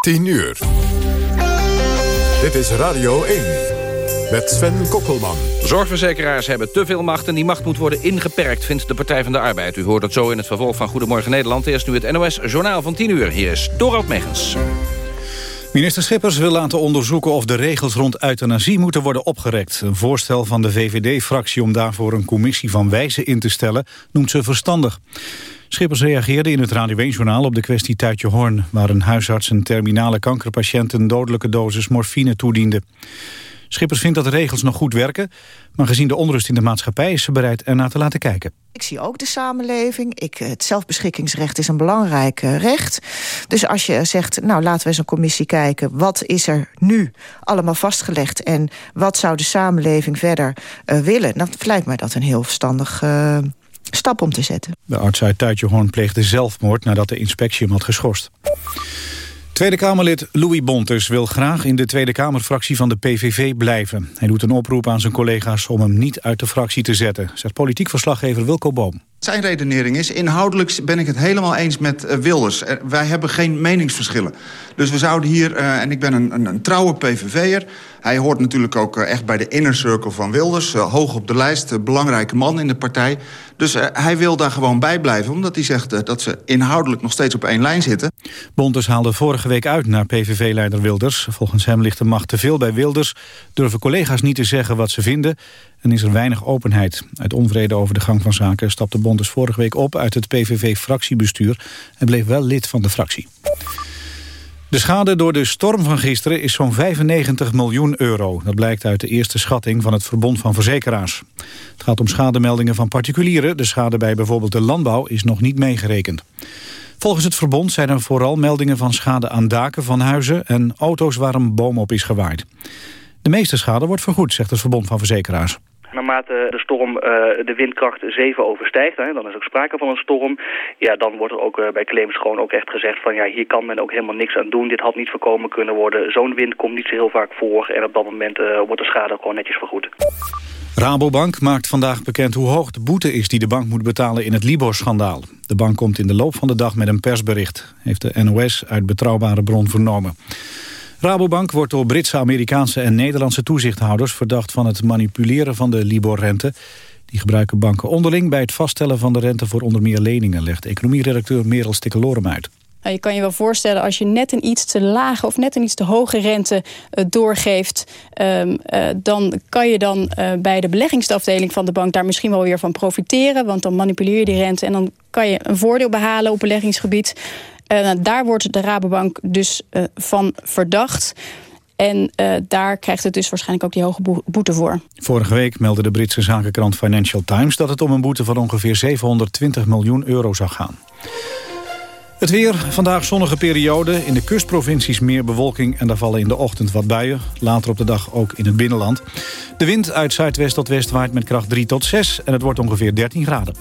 10 uur. Dit is Radio 1. Met Sven Kokkelman. Zorgverzekeraars hebben te veel macht en die macht moet worden ingeperkt, vindt de Partij van de Arbeid. U hoort het zo in het vervolg van Goedemorgen Nederland. Eerst nu het NOS Journaal van 10 uur. Hier is Dorald Megens. Minister Schippers wil laten onderzoeken of de regels rond euthanasie moeten worden opgerekt. Een voorstel van de VVD-fractie om daarvoor een commissie van wijzen in te stellen noemt ze verstandig. Schippers reageerde in het Radio 1-journaal op de kwestie Tuitje Hoorn... waar een huisarts een terminale kankerpatiënt een dodelijke dosis morfine toediende. Schippers vindt dat de regels nog goed werken... maar gezien de onrust in de maatschappij is ze bereid ernaar te laten kijken. Ik zie ook de samenleving. Ik, het zelfbeschikkingsrecht is een belangrijk uh, recht. Dus als je zegt, nou laten we eens een commissie kijken... wat is er nu allemaal vastgelegd... en wat zou de samenleving verder uh, willen... dan lijkt mij dat een heel verstandig... Uh, stap om te zetten. De arts uit Tuitjehoorn pleegde zelfmoord nadat de inspectie hem had geschorst. Tweede Kamerlid Louis Bontes wil graag in de Tweede Kamerfractie van de PVV blijven. Hij doet een oproep aan zijn collega's om hem niet uit de fractie te zetten, zegt politiek verslaggever Wilco Boom. Zijn redenering is, inhoudelijk ben ik het helemaal eens met uh, Wilders. Wij hebben geen meningsverschillen. Dus we zouden hier, uh, en ik ben een, een, een trouwe PVV'er... hij hoort natuurlijk ook echt bij de inner circle van Wilders... hoog op de lijst, belangrijke man in de partij. Dus hij wil daar gewoon bij blijven... omdat hij zegt dat ze inhoudelijk nog steeds op één lijn zitten. Bontes haalde vorige week uit naar PVV-leider Wilders. Volgens hem ligt de macht te veel bij Wilders... durven collega's niet te zeggen wat ze vinden en is er weinig openheid. Uit onvrede over de gang van zaken stapte Bontes vorige week op uit het PVV-fractiebestuur en bleef wel lid van de fractie. De schade door de storm van gisteren is zo'n 95 miljoen euro. Dat blijkt uit de eerste schatting van het Verbond van Verzekeraars. Het gaat om schademeldingen van particulieren. De schade bij bijvoorbeeld de landbouw is nog niet meegerekend. Volgens het verbond zijn er vooral meldingen van schade aan daken van huizen... en auto's waar een boom op is gewaaid. De meeste schade wordt vergoed, zegt het Verbond van Verzekeraars. Naarmate de storm uh, de windkracht 7 overstijgt, hè, dan is ook sprake van een storm. Ja, dan wordt er ook uh, bij claims gewoon ook echt gezegd van ja, hier kan men ook helemaal niks aan doen. Dit had niet voorkomen kunnen worden. Zo'n wind komt niet zo heel vaak voor en op dat moment uh, wordt de schade gewoon netjes vergoed. Rabobank maakt vandaag bekend hoe hoog de boete is die de bank moet betalen in het Libor-schandaal. De bank komt in de loop van de dag met een persbericht, heeft de NOS uit betrouwbare bron vernomen. Rabobank wordt door Britse, Amerikaanse en Nederlandse toezichthouders verdacht van het manipuleren van de Libor-rente. Die gebruiken banken onderling bij het vaststellen van de rente voor onder meer leningen, legt economieredacteur Merel Stikkelorum uit. Nou, je kan je wel voorstellen als je net een iets te lage of net een iets te hoge rente uh, doorgeeft, um, uh, dan kan je dan uh, bij de beleggingsafdeling van de bank daar misschien wel weer van profiteren, want dan manipuleer je die rente en dan kan je een voordeel behalen op beleggingsgebied. Uh, daar wordt de Rabobank dus uh, van verdacht. En uh, daar krijgt het dus waarschijnlijk ook die hoge boete voor. Vorige week meldde de Britse zakenkrant Financial Times... dat het om een boete van ongeveer 720 miljoen euro zou gaan. Het weer, vandaag zonnige periode. In de kustprovincies meer bewolking en daar vallen in de ochtend wat buien. Later op de dag ook in het binnenland. De wind uit zuidwest tot west waait met kracht 3 tot 6 en het wordt ongeveer 13 graden.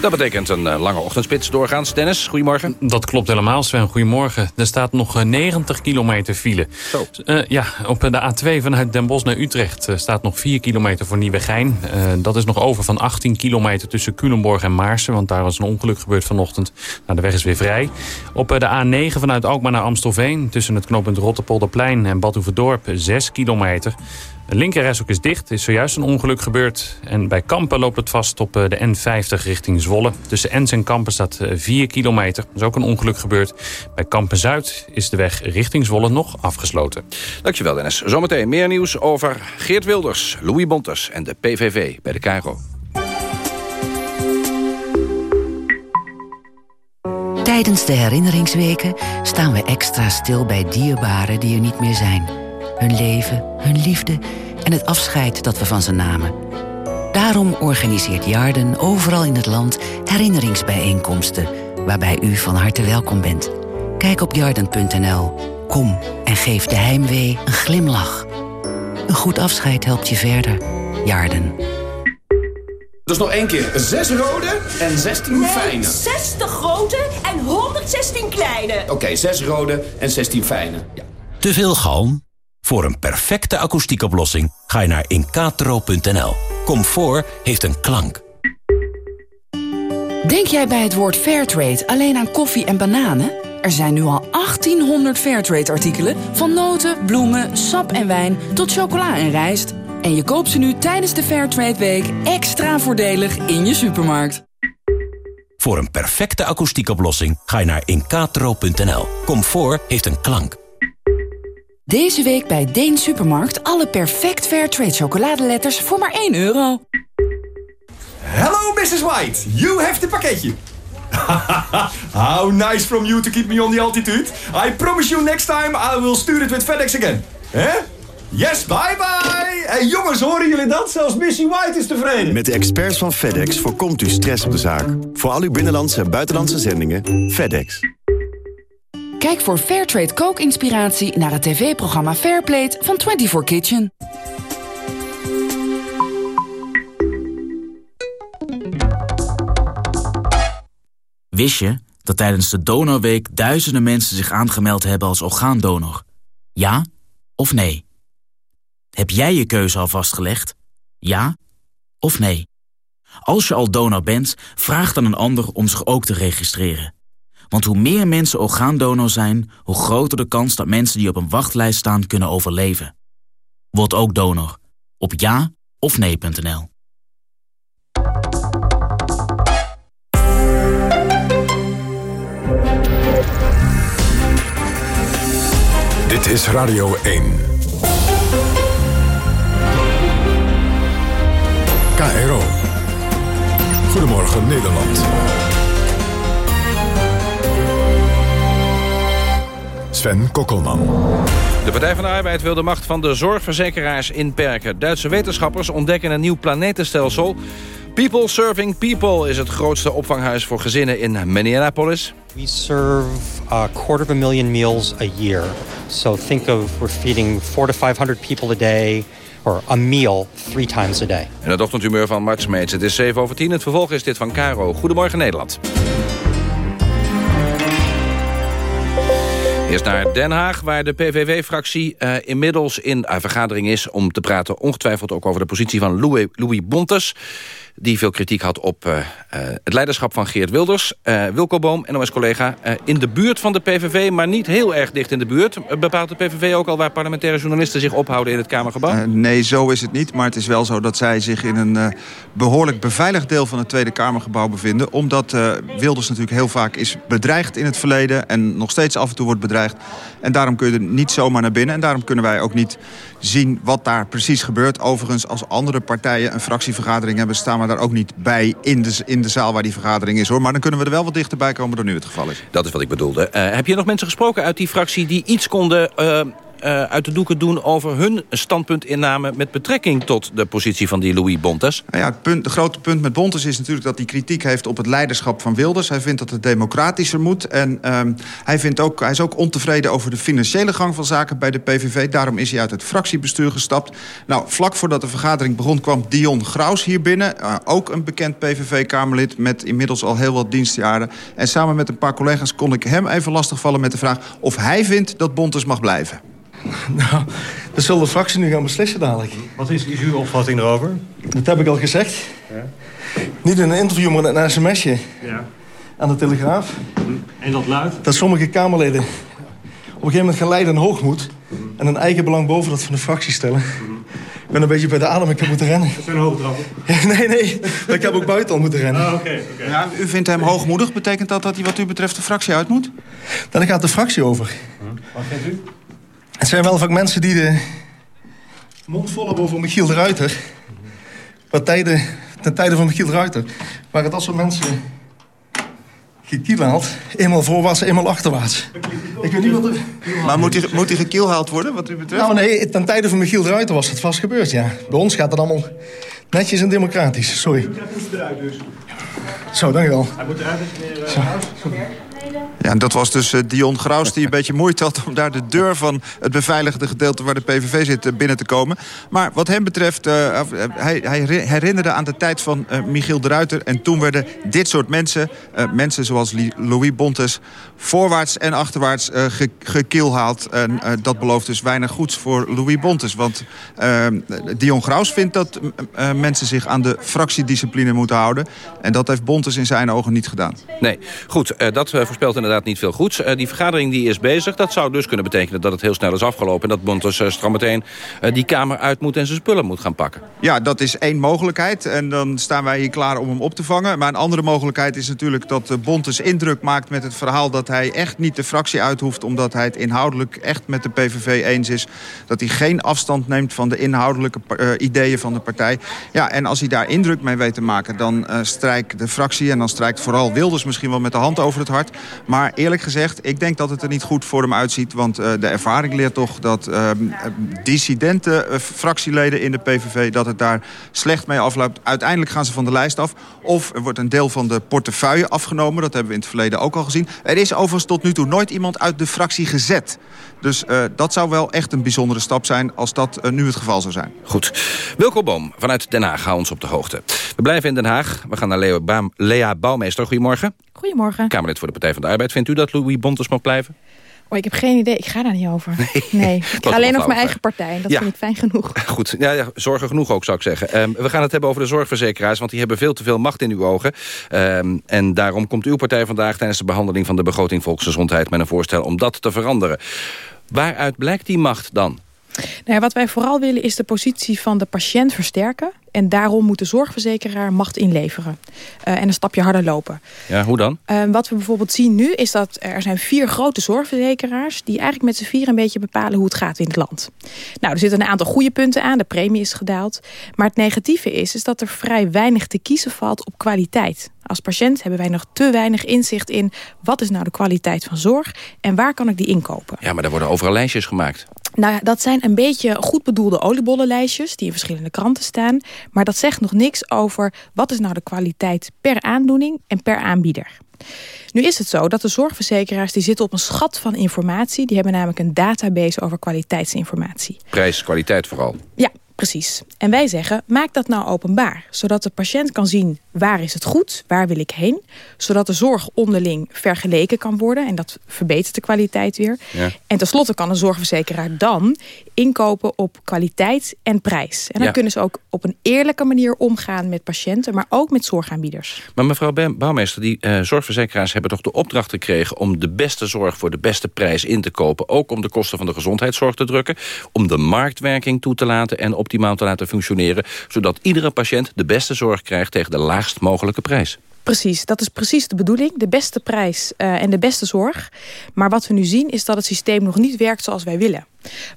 Dat betekent een uh, lange ochtendspits doorgaans. Dennis, goedemorgen. Dat klopt helemaal, Sven. Goedemorgen. Er staat nog 90 uh, kilometer file. Zo. Uh, ja, op de A2 vanuit Den Bosch naar Utrecht staat nog 4 kilometer voor Nieuwegein. dat is nog over van 18 kilometer tussen Culemborg en Maarsen. Want daar was een ongeluk gebeurd vanochtend. Nou, de weg is weer vrij. Op de A9 vanuit Alkmaar naar Amstelveen. Tussen het knooppunt Rotterpolderplein en Badhoevedorp 6 kilometer. De linkerreis ook is dicht. Is zojuist een ongeluk gebeurd. En bij Kampen loopt het vast op de N50 richting Zwolle. Tussen Ens en Kampen staat 4 kilometer. Er is ook een ongeluk gebeurd. Bij Kampen-Zuid is de weg richting Zwolle nog afgesloten. Dankjewel Dennis. Zometeen meer nieuws over Geert Wilders, Louis Bontes en de PVV bij de KRO. Tijdens de herinneringsweken staan we extra stil bij dierbaren die er niet meer zijn hun leven, hun liefde en het afscheid dat we van ze namen. Daarom organiseert Jarden overal in het land herinneringsbijeenkomsten... waarbij u van harte welkom bent. Kijk op jarden.nl. Kom en geef de heimwee een glimlach. Een goed afscheid helpt je verder. Jarden. Dus nog één keer. Zes rode en 16 nee, fijne. 60 grote en 116 kleine. Oké, okay, 6 rode en 16 fijne. Ja. Te veel galm? Voor een perfecte akoestiekoplossing ga je naar incatro.nl. Comfort heeft een klank. Denk jij bij het woord Fairtrade alleen aan koffie en bananen? Er zijn nu al 1800 Fairtrade-artikelen... van noten, bloemen, sap en wijn tot chocola en rijst. En je koopt ze nu tijdens de Fairtrade Week extra voordelig in je supermarkt. Voor een perfecte akoestiekoplossing ga je naar incatro.nl. Comfort heeft een klank. Deze week bij Deen Supermarkt alle perfect Fairtrade chocoladeletters voor maar 1 euro. Hello, Mrs. White. You have the pakketje. How nice from you to keep me on the altitude. I promise you next time I will stuur it with FedEx again. Hè? Yes, bye bye! Hey jongens, horen jullie dat? Zelfs Missy White is tevreden. Met de experts van FedEx voorkomt u stress op de zaak. Voor al uw binnenlandse en buitenlandse zendingen, FedEx. Kijk voor Fairtrade kookinspiratie naar het tv-programma Fairplate van 24 Kitchen. Wist je dat tijdens de Donorweek duizenden mensen zich aangemeld hebben als orgaandonor? Ja of nee? Heb jij je keuze al vastgelegd? Ja of nee? Als je al donor bent, vraag dan een ander om zich ook te registreren. Want hoe meer mensen orgaandonor zijn, hoe groter de kans dat mensen die op een wachtlijst staan kunnen overleven. Word ook donor op ja of nee.nl. Dit is Radio 1. KRO. Goedemorgen Nederland. Sven Kokkelman. De Partij van de Arbeid wil de macht van de zorgverzekeraars inperken. Duitse wetenschappers ontdekken een nieuw planetenstelsel. People Serving People is het grootste opvanghuis voor gezinnen in Minneapolis. We serve a quarter of a million meals a year. So think of we're feeding four to 500 people a day or a meal three times a day. En het ochtendhumeur van Mart Smeets. Het is 7 over 10. Het vervolg is dit van Caro. Goedemorgen Nederland. Eerst naar Den Haag, waar de PVV-fractie uh, inmiddels in uh, vergadering is... om te praten ongetwijfeld ook over de positie van Louis, Louis Bontes die veel kritiek had op uh, uh, het leiderschap van Geert Wilders. Uh, Wilco Boom, NOS-collega, in de buurt van de PVV... maar niet heel erg dicht in de buurt. bepaalt de PVV ook al waar parlementaire journalisten zich ophouden in het Kamergebouw? nee, zo is het niet. Maar het is wel zo dat zij zich in een behoorlijk beveiligd deel... van het Tweede Kamergebouw bevinden. Omdat Wilders natuurlijk heel vaak is bedreigd in het verleden... en nog steeds af en toe wordt bedreigd. En daarom kun je er niet zomaar naar binnen. En daarom kunnen wij ook niet zien wat daar precies gebeurt. Overigens, als andere partijen een fractievergadering hebben... staan we daar ook niet bij in de, in de zaal waar die vergadering is. hoor. Maar dan kunnen we er wel wat dichterbij komen dan nu het geval is. Dat is wat ik bedoelde. Uh, heb je nog mensen gesproken uit die fractie die iets konden... Uh uh, uit de doeken doen over hun standpuntinname... met betrekking tot de positie van die Louis Bontes? Nou ja, het, punt, grote punt met Bontes is natuurlijk dat hij kritiek heeft... op het leiderschap van Wilders. Hij vindt dat het democratischer moet. En um, hij, vindt ook, hij is ook ontevreden over de financiële gang van zaken bij de PVV. Daarom is hij uit het fractiebestuur gestapt. Nou, vlak voordat de vergadering begon kwam Dion Graus hier binnen. Uh, ook een bekend PVV-Kamerlid met inmiddels al heel wat dienstjaren. En samen met een paar collega's kon ik hem even lastigvallen met de vraag... of hij vindt dat Bontes mag blijven. Nou, dat zal de fractie nu gaan beslissen dadelijk. Wat is, is uw opvatting erover? Dat heb ik al gezegd. Ja. Niet in een interview, maar een sms'je. Ja. Aan de Telegraaf. En dat luidt? Dat sommige Kamerleden op een gegeven moment gaan leiden aan hoogmoed... en een eigen belang boven dat van de fractie stellen. Ik ben een beetje bij de adem, ik heb moeten rennen. Dat zijn hoogtrappen? nee, nee. Ik heb ook buiten al moeten rennen. Ah, okay, okay. Ja, u vindt hem hoogmoedig. Betekent dat dat hij wat u betreft de fractie uit moet? Dan gaat de fractie over. Wat vindt u? Het zijn wel vaak mensen die de mond vol hebben over Michiel de Ruiter. Wat tijden, ten tijde van Michiel de Ruiter waren dat soort mensen gekielhaald. Eenmaal voorwaarts, eenmaal achterwaarts. Ik weet niet wat er... Maar moet hij, moet hij gekielhaald worden, wat u betreft? Nou nee, ten tijde van Michiel de Ruiter was het vast gebeurd, ja. Bij ons gaat het allemaal netjes en democratisch. Sorry. Moet eruit dus. Zo, dankjewel. Hij moet eruit, meneer uh, en dat was dus uh, Dion Graus die een beetje moeite had... om daar de deur van het beveiligde gedeelte waar de PVV zit uh, binnen te komen. Maar wat hem betreft, uh, hij, hij, herinnerde aan de tijd van Michiel de Ruiter... en toen werden dit soort mensen, mensen zoals Louis Bontes... voorwaarts en achterwaarts ge gekielhaald. En dat belooft dus weinig goeds voor Louis Bontes. Want Dion Graus vindt dat mensen zich aan de fractiediscipline moeten houden. En dat heeft Bontes in zijn ogen niet gedaan. Nee, goed, dat voorspelt inderdaad niet veel goeds. Eh, die vergadering die is bezig. Dat zou dus kunnen betekenen dat het heel snel is afgelopen... en dat Bontes uh, stram meteen uh, die kamer uit moet en zijn spullen moet gaan pakken. Ja, dat is één mogelijkheid. En dan staan wij hier klaar om hem op te vangen. Maar een andere mogelijkheid is natuurlijk dat Bontes indruk maakt met het verhaal... dat hij echt niet de fractie uit hoeft... omdat hij het inhoudelijk echt met de PVV eens is. Dat hij geen afstand neemt van de inhoudelijke ideeën van de partij. Ja, en als hij daar indruk mee weet te maken... dan strijkt de fractie en dan strijkt vooral Wilders misschien wel met de hand over het hart. Maar eerlijk gezegd, ik denk dat het er niet goed voor hem uitziet. Want uh, de ervaring leert toch dat uh, dissidente uh, fractieleden in de PVV... dat het daar slecht mee afloopt. Uiteindelijk gaan ze van de lijst af. Of er wordt een deel van de portefeuille afgenomen. Dat hebben we in het verleden ook al gezien. Er is overigens tot nu toe nooit iemand uit de fractie gezet. Dus uh, dat zou wel echt een bijzondere stap zijn als dat uh, nu het geval zou zijn. Goed. Wilco Boom vanuit Den Haag, hou ons op de hoogte. We blijven in Den Haag. We gaan naar Leo Lea Bouwmeester. Goedemorgen. Goedemorgen. Kamerlid voor de Partij van de Arbeid. Vindt u dat Louis Bontes mag blijven? Oh, ik heb geen idee. Ik ga daar niet over. Nee, nee. ik ga alleen over mijn eigen partij. En dat ja. vind ik fijn genoeg. Goed. Ja, ja, zorgen genoeg ook, zou ik zeggen. Um, we gaan het hebben over de zorgverzekeraars. Want die hebben veel te veel macht in uw ogen. Um, en daarom komt uw partij vandaag tijdens de behandeling van de begroting Volksgezondheid... met een voorstel om dat te veranderen. Waaruit blijkt die macht dan? Nou wat wij vooral willen is de positie van de patiënt versterken. En daarom moet de zorgverzekeraar macht inleveren. Uh, en een stapje harder lopen. Ja, hoe dan? Uh, wat we bijvoorbeeld zien nu is dat er zijn vier grote zorgverzekeraars... die eigenlijk met z'n vier een beetje bepalen hoe het gaat in het land. Nou, er zitten een aantal goede punten aan. De premie is gedaald. Maar het negatieve is, is dat er vrij weinig te kiezen valt op kwaliteit. Als patiënt hebben wij nog te weinig inzicht in... wat is nou de kwaliteit van zorg en waar kan ik die inkopen. Ja, maar er worden overal lijstjes gemaakt. Nou, dat zijn een beetje goed bedoelde oliebollenlijstjes... die in verschillende kranten staan. Maar dat zegt nog niks over wat is nou de kwaliteit per aandoening en per aanbieder. Nu is het zo dat de zorgverzekeraars die zitten op een schat van informatie. Die hebben namelijk een database over kwaliteitsinformatie. Prijs, kwaliteit vooral. Ja, Precies. En wij zeggen, maak dat nou openbaar. Zodat de patiënt kan zien waar is het goed, waar wil ik heen. Zodat de zorg onderling vergeleken kan worden. En dat verbetert de kwaliteit weer. Ja. En tenslotte kan een zorgverzekeraar dan inkopen op kwaliteit en prijs. En dan ja. kunnen ze ook op een eerlijke manier omgaan met patiënten. Maar ook met zorgaanbieders. Maar mevrouw Bouwmeester, die uh, zorgverzekeraars hebben toch de opdracht gekregen... om de beste zorg voor de beste prijs in te kopen. Ook om de kosten van de gezondheidszorg te drukken. Om de marktwerking toe te laten en op optimaal te laten functioneren... zodat iedere patiënt de beste zorg krijgt tegen de laagst mogelijke prijs. Precies, dat is precies de bedoeling. De beste prijs uh, en de beste zorg. Maar wat we nu zien is dat het systeem nog niet werkt zoals wij willen.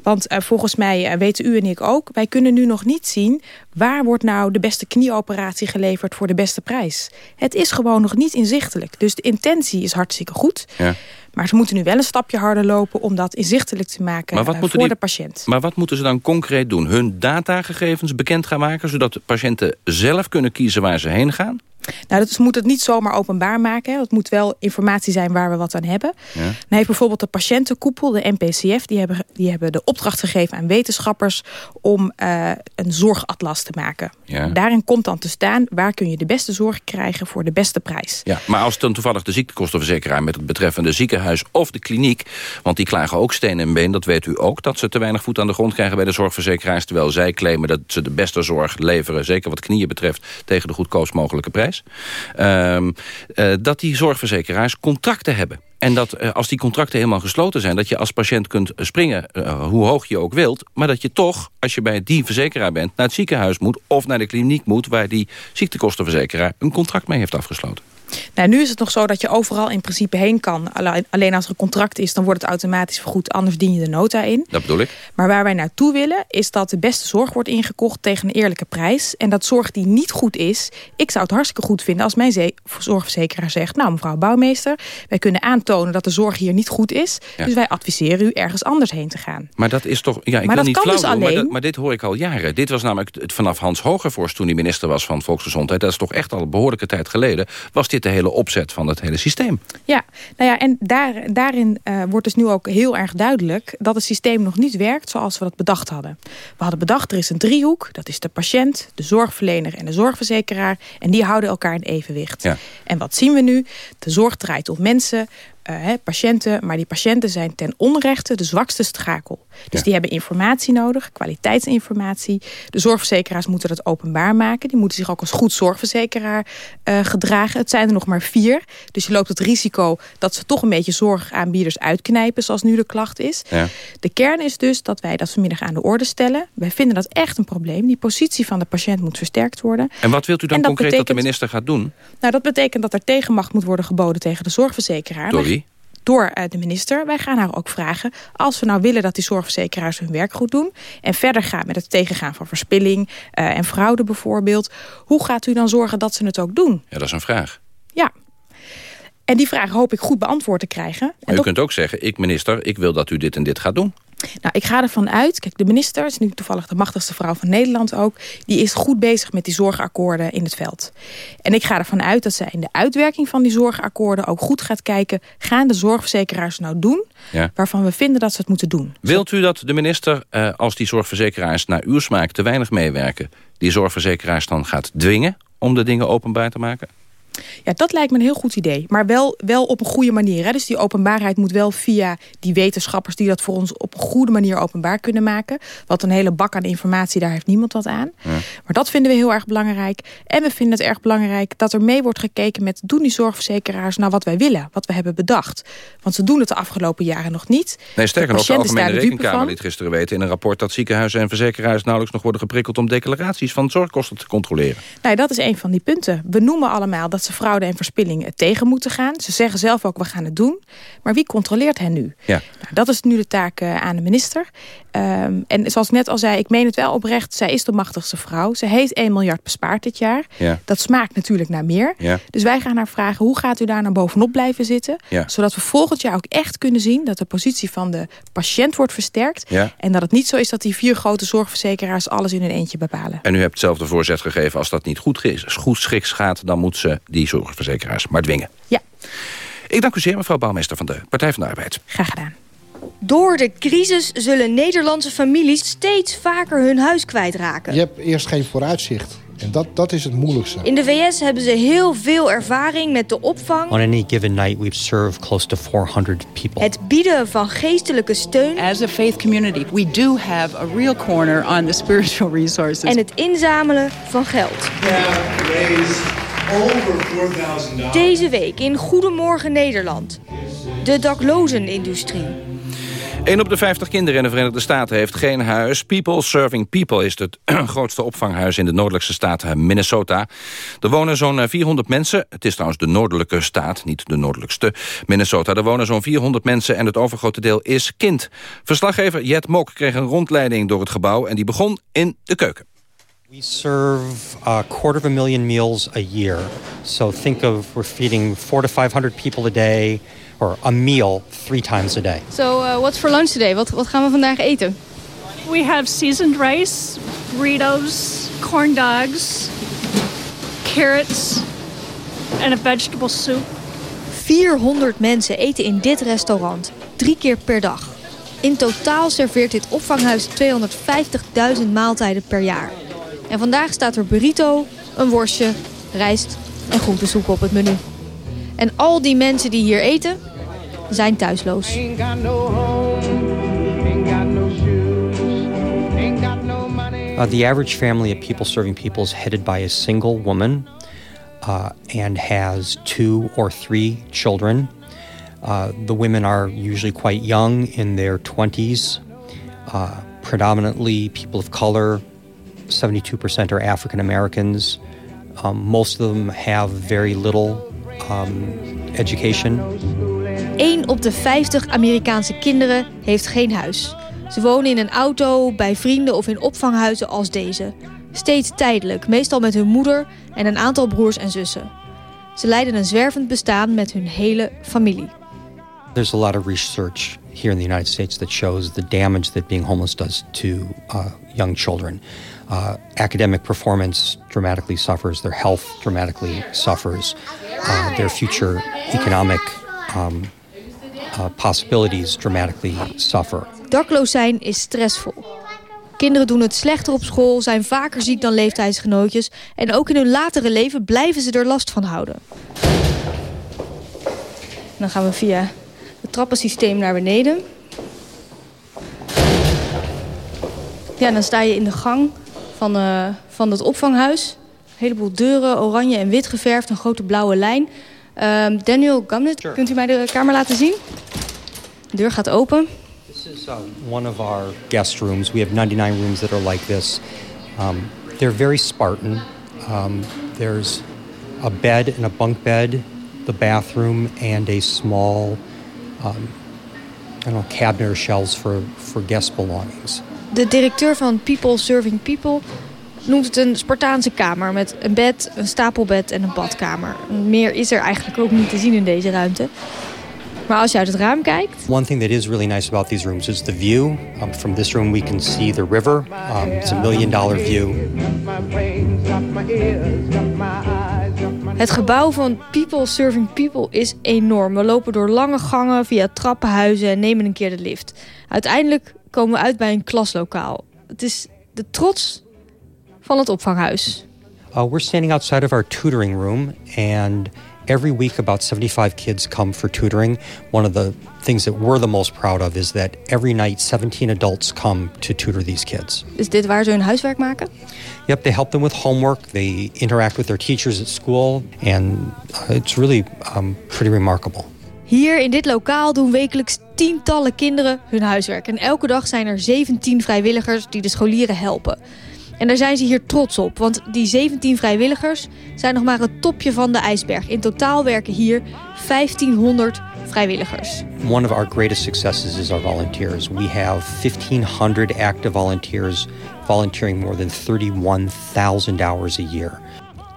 Want uh, volgens mij uh, weten u en ik ook... wij kunnen nu nog niet zien... waar wordt nou de beste knieoperatie geleverd voor de beste prijs. Het is gewoon nog niet inzichtelijk. Dus de intentie is hartstikke goed... Ja. Maar ze moeten nu wel een stapje harder lopen om dat inzichtelijk te maken uh, voor die, de patiënt. Maar wat moeten ze dan concreet doen? Hun datagegevens bekend gaan maken... zodat de patiënten zelf kunnen kiezen waar ze heen gaan? Nou, dat is, moet het niet zomaar openbaar maken. Het moet wel informatie zijn waar we wat aan hebben. Ja. Dan heeft bijvoorbeeld de patiëntenkoepel, de NPCF... die hebben, die hebben de opdracht gegeven aan wetenschappers... om uh, een zorgatlas te maken. Ja. Daarin komt dan te staan... waar kun je de beste zorg krijgen voor de beste prijs. Ja, maar als dan toevallig de ziektekostenverzekeraar... met het betreffende ziekenhuis of de kliniek... want die klagen ook steen en been, dat weet u ook... dat ze te weinig voet aan de grond krijgen bij de zorgverzekeraars... terwijl zij claimen dat ze de beste zorg leveren... zeker wat knieën betreft, tegen de goedkoopst mogelijke prijs. Um, uh, dat die zorgverzekeraars contracten hebben. En dat uh, als die contracten helemaal gesloten zijn... dat je als patiënt kunt springen uh, hoe hoog je ook wilt... maar dat je toch, als je bij die verzekeraar bent... naar het ziekenhuis moet of naar de kliniek moet... waar die ziektekostenverzekeraar een contract mee heeft afgesloten. Nou, nu is het nog zo dat je overal in principe heen kan. Alleen als er een contract is, dan wordt het automatisch vergoed. Anders dien je de nota in. Dat bedoel ik. Maar waar wij naartoe willen, is dat de beste zorg wordt ingekocht tegen een eerlijke prijs. En dat zorg die niet goed is, ik zou het hartstikke goed vinden als mijn zorgverzekeraar zegt... nou, mevrouw Bouwmeester, wij kunnen aantonen dat de zorg hier niet goed is. Ja. Dus wij adviseren u ergens anders heen te gaan. Maar dat is toch... Ja, ik maar wil niet kan flauw dus doen, alleen... maar, dat, maar dit hoor ik al jaren. Dit was namelijk het, vanaf Hans Hogervorst toen hij minister was van Volksgezondheid. Dat is toch echt al een behoorlijke tijd geleden. Was dit de hele opzet van het hele systeem. Ja, nou ja, en daar, daarin uh, wordt dus nu ook heel erg duidelijk... dat het systeem nog niet werkt zoals we dat bedacht hadden. We hadden bedacht, er is een driehoek. Dat is de patiënt, de zorgverlener en de zorgverzekeraar. En die houden elkaar in evenwicht. Ja. En wat zien we nu? De zorg draait op mensen eh, hè, patiënten, maar die patiënten zijn ten onrechte de zwakste schakel. Dus die hebben informatie nodig, kwaliteitsinformatie. De zorgverzekeraars moeten dat openbaar maken. Die moeten zich ook als goed zorgverzekeraar uh, gedragen. Het zijn er nog maar vier. Dus je loopt het risico dat ze toch een beetje zorgaanbieders uitknijpen... zoals nu de klacht is. Ja. De kern is dus dat wij dat vanmiddag aan de orde stellen. Wij vinden dat echt een probleem. Die positie van de patiënt moet versterkt worden. En wat wilt u dan concreet betekent, dat de minister gaat doen? Nou, dat betekent dat er tegenmacht moet worden geboden tegen de zorgverzekeraar. Door wie? Door uh, de minister. Wij gaan haar ook vragen, als we nou willen dat die zorgverzekeraars hun werk goed doen... en verder gaan met het tegengaan van verspilling uh, en fraude bijvoorbeeld... hoe gaat u dan zorgen dat ze het ook doen? Ja, dat is een vraag. Ja. En die vraag hoop ik goed beantwoord te krijgen. Maar u kunt ook zeggen, ik minister, ik wil dat u dit en dit gaat doen. Nou, ik ga ervan uit, kijk, de minister is nu toevallig de machtigste vrouw van Nederland ook. Die is goed bezig met die zorgakkoorden in het veld. En ik ga ervan uit dat zij in de uitwerking van die zorgakkoorden ook goed gaat kijken. Gaan de zorgverzekeraars nou doen ja. waarvan we vinden dat ze het moeten doen? Wilt u dat de minister, eh, als die zorgverzekeraars naar uw smaak te weinig meewerken, die zorgverzekeraars dan gaat dwingen om de dingen openbaar te maken? Ja, dat lijkt me een heel goed idee. Maar wel, wel op een goede manier. Hè? Dus die openbaarheid moet wel via die wetenschappers... die dat voor ons op een goede manier openbaar kunnen maken. Wat een hele bak aan informatie, daar heeft niemand wat aan. Ja. Maar dat vinden we heel erg belangrijk. En we vinden het erg belangrijk dat er mee wordt gekeken met... doen die zorgverzekeraars nou wat wij willen, wat we hebben bedacht. Want ze doen het de afgelopen jaren nog niet. Nee, sterker nog, de Algemene Rekenkamer liet gisteren weten... in een rapport dat ziekenhuizen en verzekeraars nauwelijks nog worden geprikkeld... om declaraties van zorgkosten te controleren. Nee, dat is een van die punten. We noemen allemaal dat ze fraude en verspilling tegen moeten gaan. Ze zeggen zelf ook, we gaan het doen. Maar wie controleert hen nu? Ja. Nou, dat is nu de taak uh, aan de minister. Um, en zoals ik net al zei, ik meen het wel oprecht. Zij is de machtigste vrouw. Ze heeft 1 miljard bespaard dit jaar. Ja. Dat smaakt natuurlijk naar meer. Ja. Dus wij gaan haar vragen, hoe gaat u daar nou bovenop blijven zitten? Ja. Zodat we volgend jaar ook echt kunnen zien... dat de positie van de patiënt wordt versterkt. Ja. En dat het niet zo is dat die vier grote zorgverzekeraars... alles in hun eentje bepalen. En u hebt zelf de voorzet gegeven... als dat niet goed, goed schiks gaat... dan moet ze die zorgverzekeraars maar dwingen. Ja. Ik dank u zeer, mevrouw Bouwmeester van de Partij van de Arbeid. Graag gedaan. Door de crisis zullen Nederlandse families steeds vaker hun huis kwijtraken. Je hebt eerst geen vooruitzicht. En dat, dat is het moeilijkste. In de VS hebben ze heel veel ervaring met de opvang. On any given night we've served close to 400 people. Het bieden van geestelijke steun. As a faith community, we do have a real corner on the spiritual resources. En het inzamelen van geld. Deze week in Goedemorgen Nederland. De daklozenindustrie. 1 op de 50 kinderen in de Verenigde Staten heeft geen huis. People Serving People is het grootste opvanghuis in de noordelijkste staat Minnesota. Er wonen zo'n 400 mensen. Het is trouwens de noordelijke staat, niet de noordelijkste Minnesota. Er wonen zo'n 400 mensen en het overgrote deel is kind. Verslaggever Jet Mok kreeg een rondleiding door het gebouw... en die begon in de keuken. We serve a quarter of a million meals a year. So think of we're feeding four to 500 people a day or a meal three times a day. So uh, what's for lunch today? Wat, wat gaan we vandaag eten? We have seasoned rice, burritos, corn dogs, carrots and a vegetable soup. 400 mensen eten in dit restaurant, drie keer per dag. In totaal serveert dit opvanghuis 250.000 maaltijden per jaar. En vandaag staat er burrito, een worstje, rijst en groentesoep op het menu. En al die mensen die hier eten, zijn thuisloos. Uh, the average family of People Serving People is headed by a single woman uh, and has two or three children. Uh, the women are usually quite young, in their 20s, uh, predominantly people of color. 72% are African Americans. Um, most of them have very little um, education. 1 op de 50 Amerikaanse kinderen heeft geen huis. Ze wonen in een auto, bij vrienden of in opvanghuizen als deze. Steeds tijdelijk, meestal met hun moeder en een aantal broers en zussen. Ze leiden een zwervend bestaan met hun hele familie. There's a lot of research here in the United States that shows the damage that being homeless does to uh, young children. Uh, academic performance dramatically suffers, their health dramatically suffers, uh, their future economic um, uh, possibilities dramatically suffer. Dakloos zijn is stressvol. Kinderen doen het slechter op school, zijn vaker ziek dan leeftijdsgenootjes... en ook in hun latere leven blijven ze er last van houden. dan gaan we via het trappensysteem naar beneden. Ja, dan sta je in de gang van, uh, van het opvanghuis. Een heleboel deuren, oranje en wit geverfd, een grote blauwe lijn. Um, Daniel Gamnet, kunt u mij de kamer laten zien? De deur gaat open. This is uh, one of our guest rooms. We have 99 rooms that are like this. Um, they're very Spartan. Um, there's a bed and a bunk bed, the bathroom, and a small um, I don't know, cabinet or shelves for, for guest belongings. De directeur van People Serving People noemt het een Spartaanse kamer... met een bed, een stapelbed en een badkamer. Meer is er eigenlijk ook niet te zien in deze ruimte. Maar als je uit het raam kijkt... One thing that is really nice about these rooms is the view. Um, from this room we can see the river. Um, it's a million dollar view. Het gebouw van People Serving People is enorm. We lopen door lange gangen, via trappenhuizen en nemen een keer de lift. Uiteindelijk komen we uit bij een klaslokaal. Het is de trots van het opvanghuis. Uh, we're standing outside of our tutoring room and every week about 75 kids come for tutoring. One of the things that we're the most proud of is that every night 17 adults come to tutor these kids. Is dit waar ze hun huiswerk maken? Yep, they help them with homework. They interact with their teachers at school and uh, it's really um, pretty remarkable. Hier in dit lokaal doen wekelijks tientallen kinderen hun huiswerk. En elke dag zijn er 17 vrijwilligers die de scholieren helpen. En daar zijn ze hier trots op, want die 17 vrijwilligers zijn nog maar het topje van de ijsberg. In totaal werken hier 1500 vrijwilligers. One of our greatest successes is our volunteers. We have 1500 active volunteers volunteering more than 31,000 hours a year.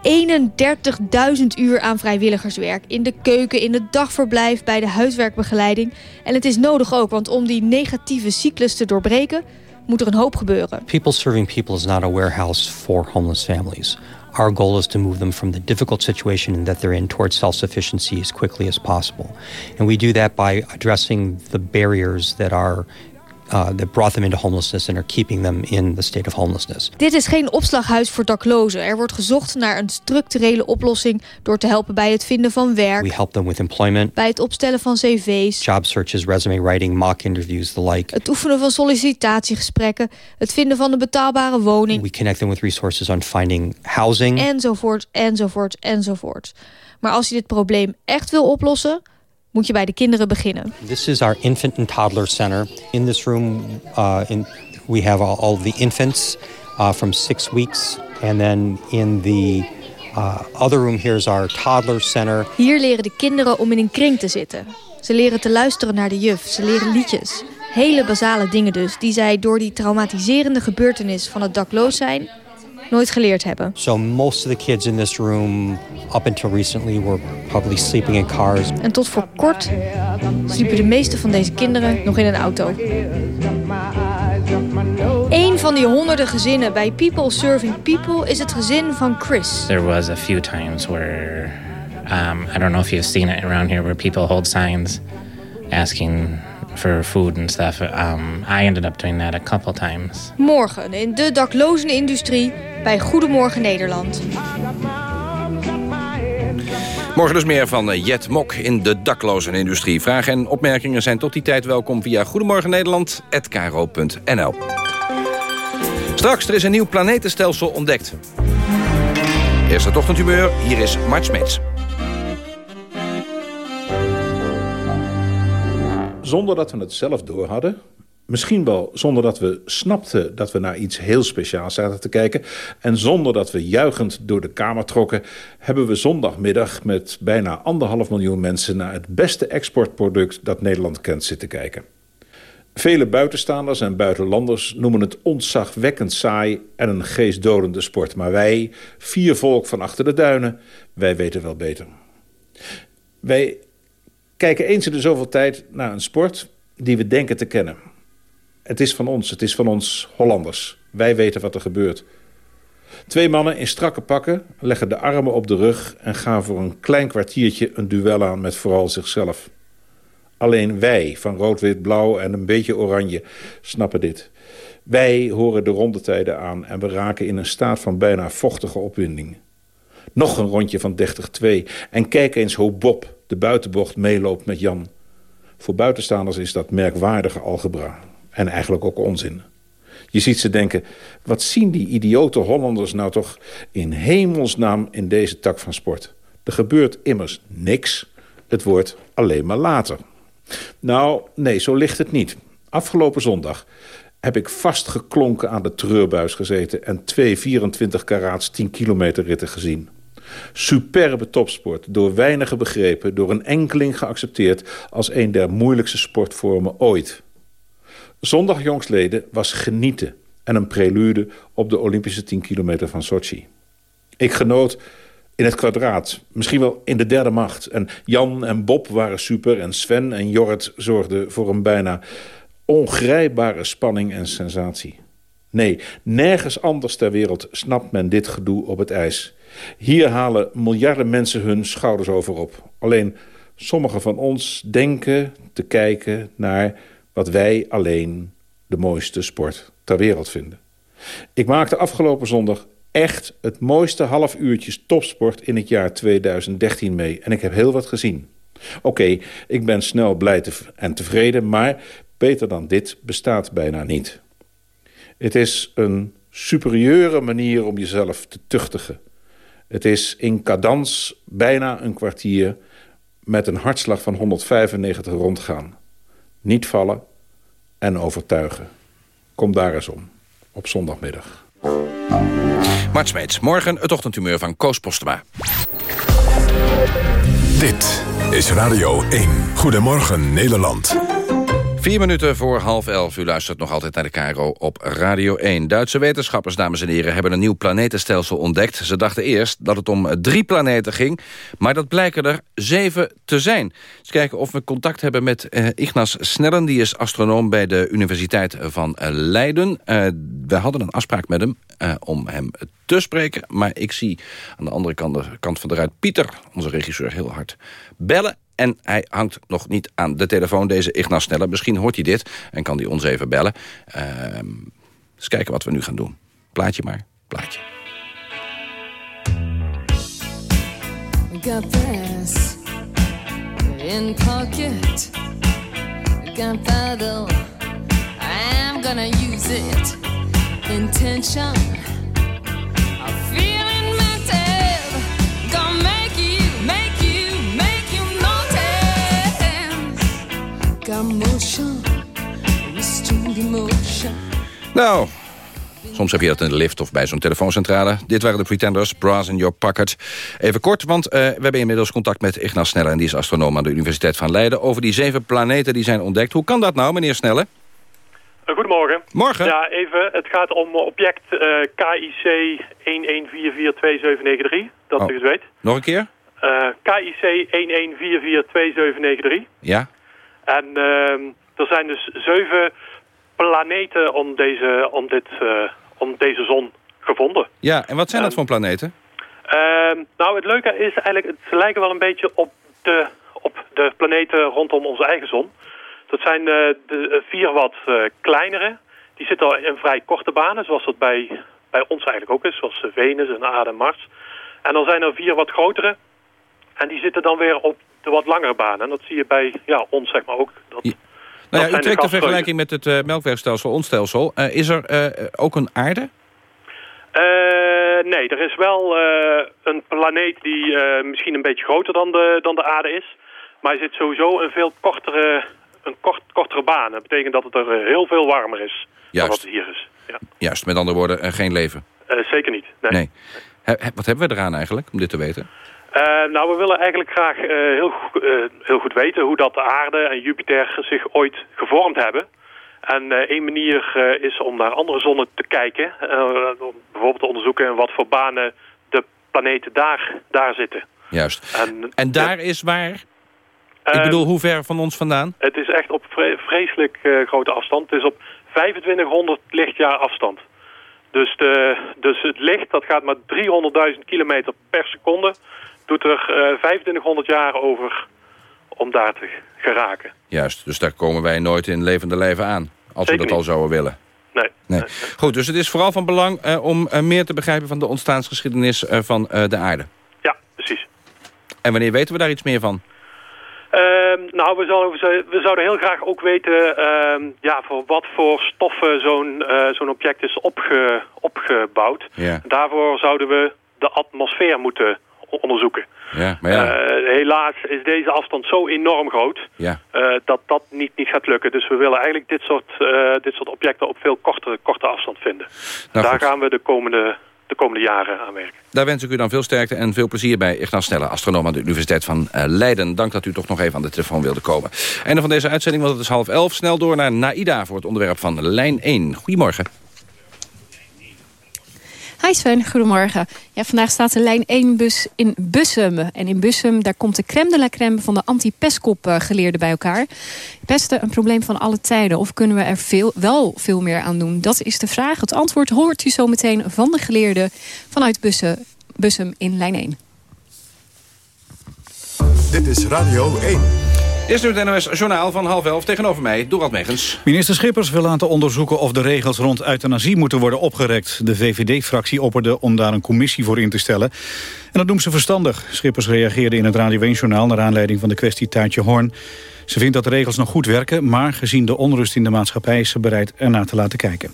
31.000 uur aan vrijwilligerswerk. In de keuken, in het dagverblijf, bij de huiswerkbegeleiding. En het is nodig ook, want om die negatieve cyclus te doorbreken... moet er een hoop gebeuren. People Serving People is not a warehouse for homeless families. Our goal is to move them from the difficult situation that they're in towards self-sufficiency as quickly as possible. And we do that by addressing the barriers that are uh, that brought them into homelessness and are keeping them in the state of homelessness. Dit is geen opslaghuis voor daklozen. Er wordt gezocht naar een structurele oplossing door te helpen bij het vinden van werk. We help them with employment. Bij het opstellen van cv's. Job searches, resume writing, mock interviews, the like. Het oefenen van sollicitatiegesprekken. Het vinden van een betaalbare woning. We connect them with resources on finding housing. Enzovoort, enzovoort, enzovoort. Maar als je dit probleem echt wil oplossen moet je bij de kinderen beginnen. This is our infant and toddler center. In this room uh, in, we have all, all the infants uh, from six weeks. And then in the uh, other room here is our toddler center. Hier leren de kinderen om in een kring te zitten. Ze leren te luisteren naar de juf. Ze leren liedjes. Hele basale dingen dus, die zij door die traumatiserende gebeurtenis van het dakloos zijn nooit geleerd hebben. So most of the kids in this room up until recently were probably sleeping in cars. En tot voor kort sliepen de meeste van deze kinderen nog in een auto. Een van die honderden gezinnen bij People Serving People is het gezin van Chris. There was a few times where um, I don't know if you've seen it around here where people hold signs asking for food and stuff. Um, I ended up doing that a couple times. Morgen in de daklozenindustrie bij Goedemorgen Nederland. Morgen dus meer van eh, Jet Mok in de daklozenindustrie. Vragen en opmerkingen zijn tot die tijd welkom via Goedemorgen Nederland@kro.nl. Straks, er is een nieuw planetenstelsel ontdekt. Eerst het ochtendhumeur, hier is Mart Smeets. Zonder dat we het zelf door hadden, Misschien wel zonder dat we snapten dat we naar iets heel speciaals zaten te kijken. En zonder dat we juichend door de kamer trokken... hebben we zondagmiddag met bijna anderhalf miljoen mensen... naar het beste exportproduct dat Nederland kent zitten kijken. Vele buitenstaanders en buitenlanders noemen het ontzagwekkend saai... en een geestdodende sport. Maar wij, vier volk van achter de duinen, wij weten wel beter. Wij kijken eens in de zoveel tijd naar een sport die we denken te kennen... Het is van ons, het is van ons Hollanders. Wij weten wat er gebeurt. Twee mannen in strakke pakken leggen de armen op de rug... en gaan voor een klein kwartiertje een duel aan met vooral zichzelf. Alleen wij, van rood, wit, blauw en een beetje oranje, snappen dit. Wij horen de rondetijden aan en we raken in een staat van bijna vochtige opwinding. Nog een rondje van 30-2 en kijk eens hoe Bob, de buitenbocht meeloopt met Jan. Voor buitenstaanders is dat merkwaardige algebra. En eigenlijk ook onzin. Je ziet ze denken, wat zien die idiote Hollanders nou toch in hemelsnaam in deze tak van sport? Er gebeurt immers niks. Het wordt alleen maar later. Nou, nee, zo ligt het niet. Afgelopen zondag heb ik vastgeklonken aan de treurbuis gezeten... en twee 24 karaats 10 kilometer ritten gezien. Superbe topsport, door weinigen begrepen... door een enkeling geaccepteerd als een der moeilijkste sportvormen ooit. Zondag jongsleden was genieten en een prelude op de Olympische 10 kilometer van Sochi. Ik genoot in het kwadraat, misschien wel in de derde macht. En Jan en Bob waren super en Sven en Jorrit zorgden voor een bijna ongrijpbare spanning en sensatie. Nee, nergens anders ter wereld snapt men dit gedoe op het ijs. Hier halen miljarden mensen hun schouders over op. Alleen sommigen van ons denken te kijken naar wat wij alleen de mooiste sport ter wereld vinden. Ik maakte afgelopen zondag echt het mooiste half uurtje topsport in het jaar 2013 mee. En ik heb heel wat gezien. Oké, ik ben snel blij en tevreden, maar beter dan dit bestaat bijna niet. Het is een superieure manier om jezelf te tuchtigen. Het is in cadans bijna een kwartier met een hartslag van 195 rondgaan. Niet vallen en overtuigen. Kom daar eens om, op zondagmiddag. Mart Smeets, morgen het ochtendhumeur van Koos Postema. Dit is Radio 1. Goedemorgen Nederland. Vier minuten voor half elf. U luistert nog altijd naar de Cairo op Radio 1. Duitse wetenschappers, dames en heren, hebben een nieuw planetenstelsel ontdekt. Ze dachten eerst dat het om drie planeten ging, maar dat blijken er zeven te zijn. Eens kijken of we contact hebben met uh, Ignas Snellen. Die is astronoom bij de Universiteit van uh, Leiden. Uh, we hadden een afspraak met hem om hem te spreken. Maar ik zie aan de andere kant, de, kant van de ruit Pieter, onze regisseur, heel hard bellen. En hij hangt nog niet aan de telefoon, deze Ignas Sneller. Misschien hoort hij dit en kan hij ons even bellen. Uh, eens kijken wat we nu gaan doen. Plaatje maar, plaatje. Got this in pocket. I'm gonna use it. Intention. Nou, soms heb je dat in de lift of bij zo'n telefooncentrale. Dit waren de Pretenders, Brass in Your Pocket. Even kort, want uh, we hebben inmiddels contact met Ignas Snelle... en die is astronoom aan de Universiteit van Leiden... over die zeven planeten die zijn ontdekt. Hoe kan dat nou, meneer Snelle? Goedemorgen. Morgen. Ja, even. Het gaat om object uh, KIC 11442793. Dat oh. u het weet. Nog een keer? Uh, KIC 11442793. Ja. En uh, er zijn dus zeven planeten om deze, om dit, uh, om deze zon gevonden. Ja, en wat zijn dat voor planeten? Uh, nou, het leuke is eigenlijk, ze lijken wel een beetje op de, op de planeten rondom onze eigen zon. Dat zijn uh, de vier wat kleinere. Die zitten al in vrij korte banen, zoals dat bij, bij ons eigenlijk ook is. Zoals Venus en Aarde en Mars. En dan zijn er vier wat grotere. En die zitten dan weer op de wat langere banen. En dat zie je bij ja, ons zeg maar ook. Dat, ja. Nou ja, u trekt de vergelijking met het uh, melkwegstelsel, ons stelsel. Uh, is er uh, ook een aarde? nee, er is wel een planeet die misschien een beetje groter dan de, dan de aarde is. Maar hij zit sowieso een veel kortere, een kort, kortere baan. Dat betekent dat het er heel veel warmer is Juist. dan wat het hier is. Ja. Juist, met andere woorden, geen leven. zeker niet, nee. nee. He, wat hebben we eraan eigenlijk, om dit te weten? Uh, nou, we willen eigenlijk graag uh, heel, uh, heel goed weten hoe dat de aarde en Jupiter zich ooit gevormd hebben. En één manier is om naar andere zonnen te kijken. bijvoorbeeld te onderzoeken in wat voor banen de planeten daar, daar zitten. Juist. En, en daar is waar? Ik bedoel, hoe ver van ons vandaan? Het is echt op vre vreselijk grote afstand. Het is op 2500 lichtjaar afstand. Dus, de, dus het licht dat gaat maar 300.000 kilometer per seconde doet er uh, 2500 jaar over om daar te geraken. Juist, dus daar komen wij nooit in levende leven aan. Als Zeker we dat niet. al zouden willen. Nee. nee. Goed, dus het is vooral van belang uh, om uh, meer te begrijpen... van de ontstaansgeschiedenis uh, van de aarde. Ja, precies. En wanneer weten we daar iets meer van? Ehm, nou, we zouden, we zouden heel graag ook weten ehm, ja, voor wat voor stoffen zo'n eh, zo'n object is opge, opgebouwd. Ja. Daarvoor zouden we de atmosfeer moeten onderzoeken. Ja, maar ja. Eh, helaas is deze afstand zo enorm groot ja. eh, dat dat niet, niet gaat lukken. Dus we willen eigenlijk dit soort, eh, dit soort objecten op veel kortere, korte afstand vinden. Nou, Daar goed. gaan we de komende, de komende jaren aan werken. Daar wens ik u dan veel sterkte en veel plezier bij. Ignaz Snelle, astronoom aan de Universiteit van Leiden. Dank dat u toch nog even aan de telefoon wilde komen. Einde van deze uitzending, want het is half elf. Snel door naar Naida voor het onderwerp van Lijn 1. Goedemorgen. Hi goedemorgen. Ja, vandaag staat de lijn 1-bus in Bussum. En in Bussum daar komt de crème de la crème van de anti-pestkop-geleerden bij elkaar. Pesten een probleem van alle tijden. Of kunnen we er veel, wel veel meer aan doen? Dat is de vraag. Het antwoord hoort u zo meteen van de geleerden vanuit Bussum in lijn 1. Dit is Radio 1. Eerst nu het NOS Journaal van half elf tegenover mij, Dorald Megens. Minister Schippers wil laten onderzoeken of de regels rond euthanasie moeten worden opgerekt. De VVD-fractie opperde om daar een commissie voor in te stellen. En dat noemt ze verstandig. Schippers reageerde in het Radio 1-journaal naar aanleiding van de kwestie Taartje Horn. Ze vindt dat de regels nog goed werken, maar gezien de onrust in de maatschappij is ze bereid ernaar te laten kijken.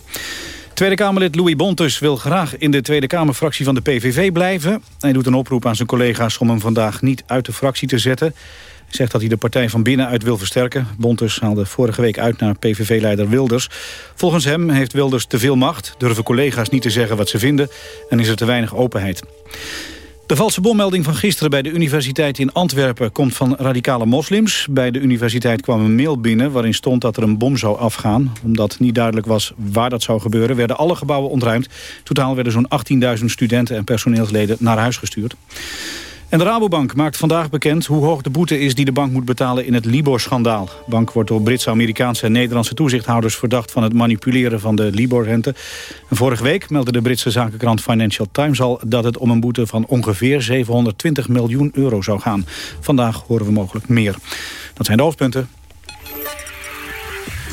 Tweede Kamerlid Louis Bontes wil graag in de Tweede Kamerfractie van de PVV blijven. Hij doet een oproep aan zijn collega's om hem vandaag niet uit de fractie te zetten. Zegt dat hij de partij van binnenuit wil versterken. Bontes haalde vorige week uit naar PVV-leider Wilders. Volgens hem heeft Wilders te veel macht, durven collega's niet te zeggen wat ze vinden... en is er te weinig openheid. De valse bommelding van gisteren bij de universiteit in Antwerpen komt van radicale moslims. Bij de universiteit kwam een mail binnen waarin stond dat er een bom zou afgaan. Omdat niet duidelijk was waar dat zou gebeuren, werden alle gebouwen ontruimd. Totaal werden zo'n 18.000 studenten en personeelsleden naar huis gestuurd. En de Rabobank maakt vandaag bekend hoe hoog de boete is die de bank moet betalen in het Libor-schandaal. De bank wordt door Britse, Amerikaanse en Nederlandse toezichthouders verdacht van het manipuleren van de Libor-rente. En vorige week meldde de Britse zakenkrant Financial Times al dat het om een boete van ongeveer 720 miljoen euro zou gaan. Vandaag horen we mogelijk meer. Dat zijn de hoofdpunten.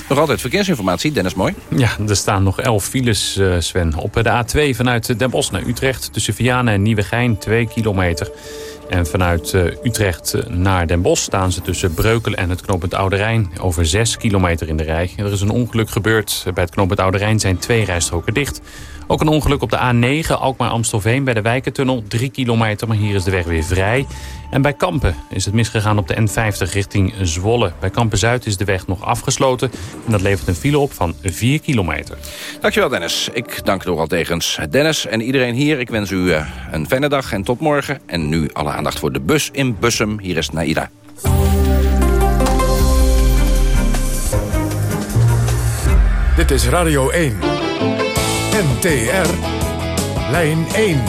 Nog altijd verkeersinformatie, Dennis Mooi. Ja, er staan nog 11 files, eh, Sven. Op de A2 vanuit Den Bosch naar Utrecht... tussen Vianen en Nieuwegein, 2 kilometer. En vanuit eh, Utrecht naar Den Bosch staan ze tussen Breukelen en het knooppunt Oude Rijn... over 6 kilometer in de rij. Er is een ongeluk gebeurd. Bij het knooppunt Oude Rijn zijn twee rijstroken dicht. Ook een ongeluk op de A9, Alkmaar-Amstelveen... bij de Wijkentunnel, 3 kilometer, maar hier is de weg weer vrij. En bij Kampen is het misgegaan op de N50 richting Zwolle. Bij Kampen-Zuid is de weg nog afgesloten. En dat levert een file op van 4 kilometer. Dankjewel Dennis. Ik dank Dorald Degens. Dennis en iedereen hier, ik wens u eh, een fijne dag en tot morgen. En nu alle aandacht voor de bus in Bussum. Hier is Naida. Dit is Radio 1. NTR. Lijn 1.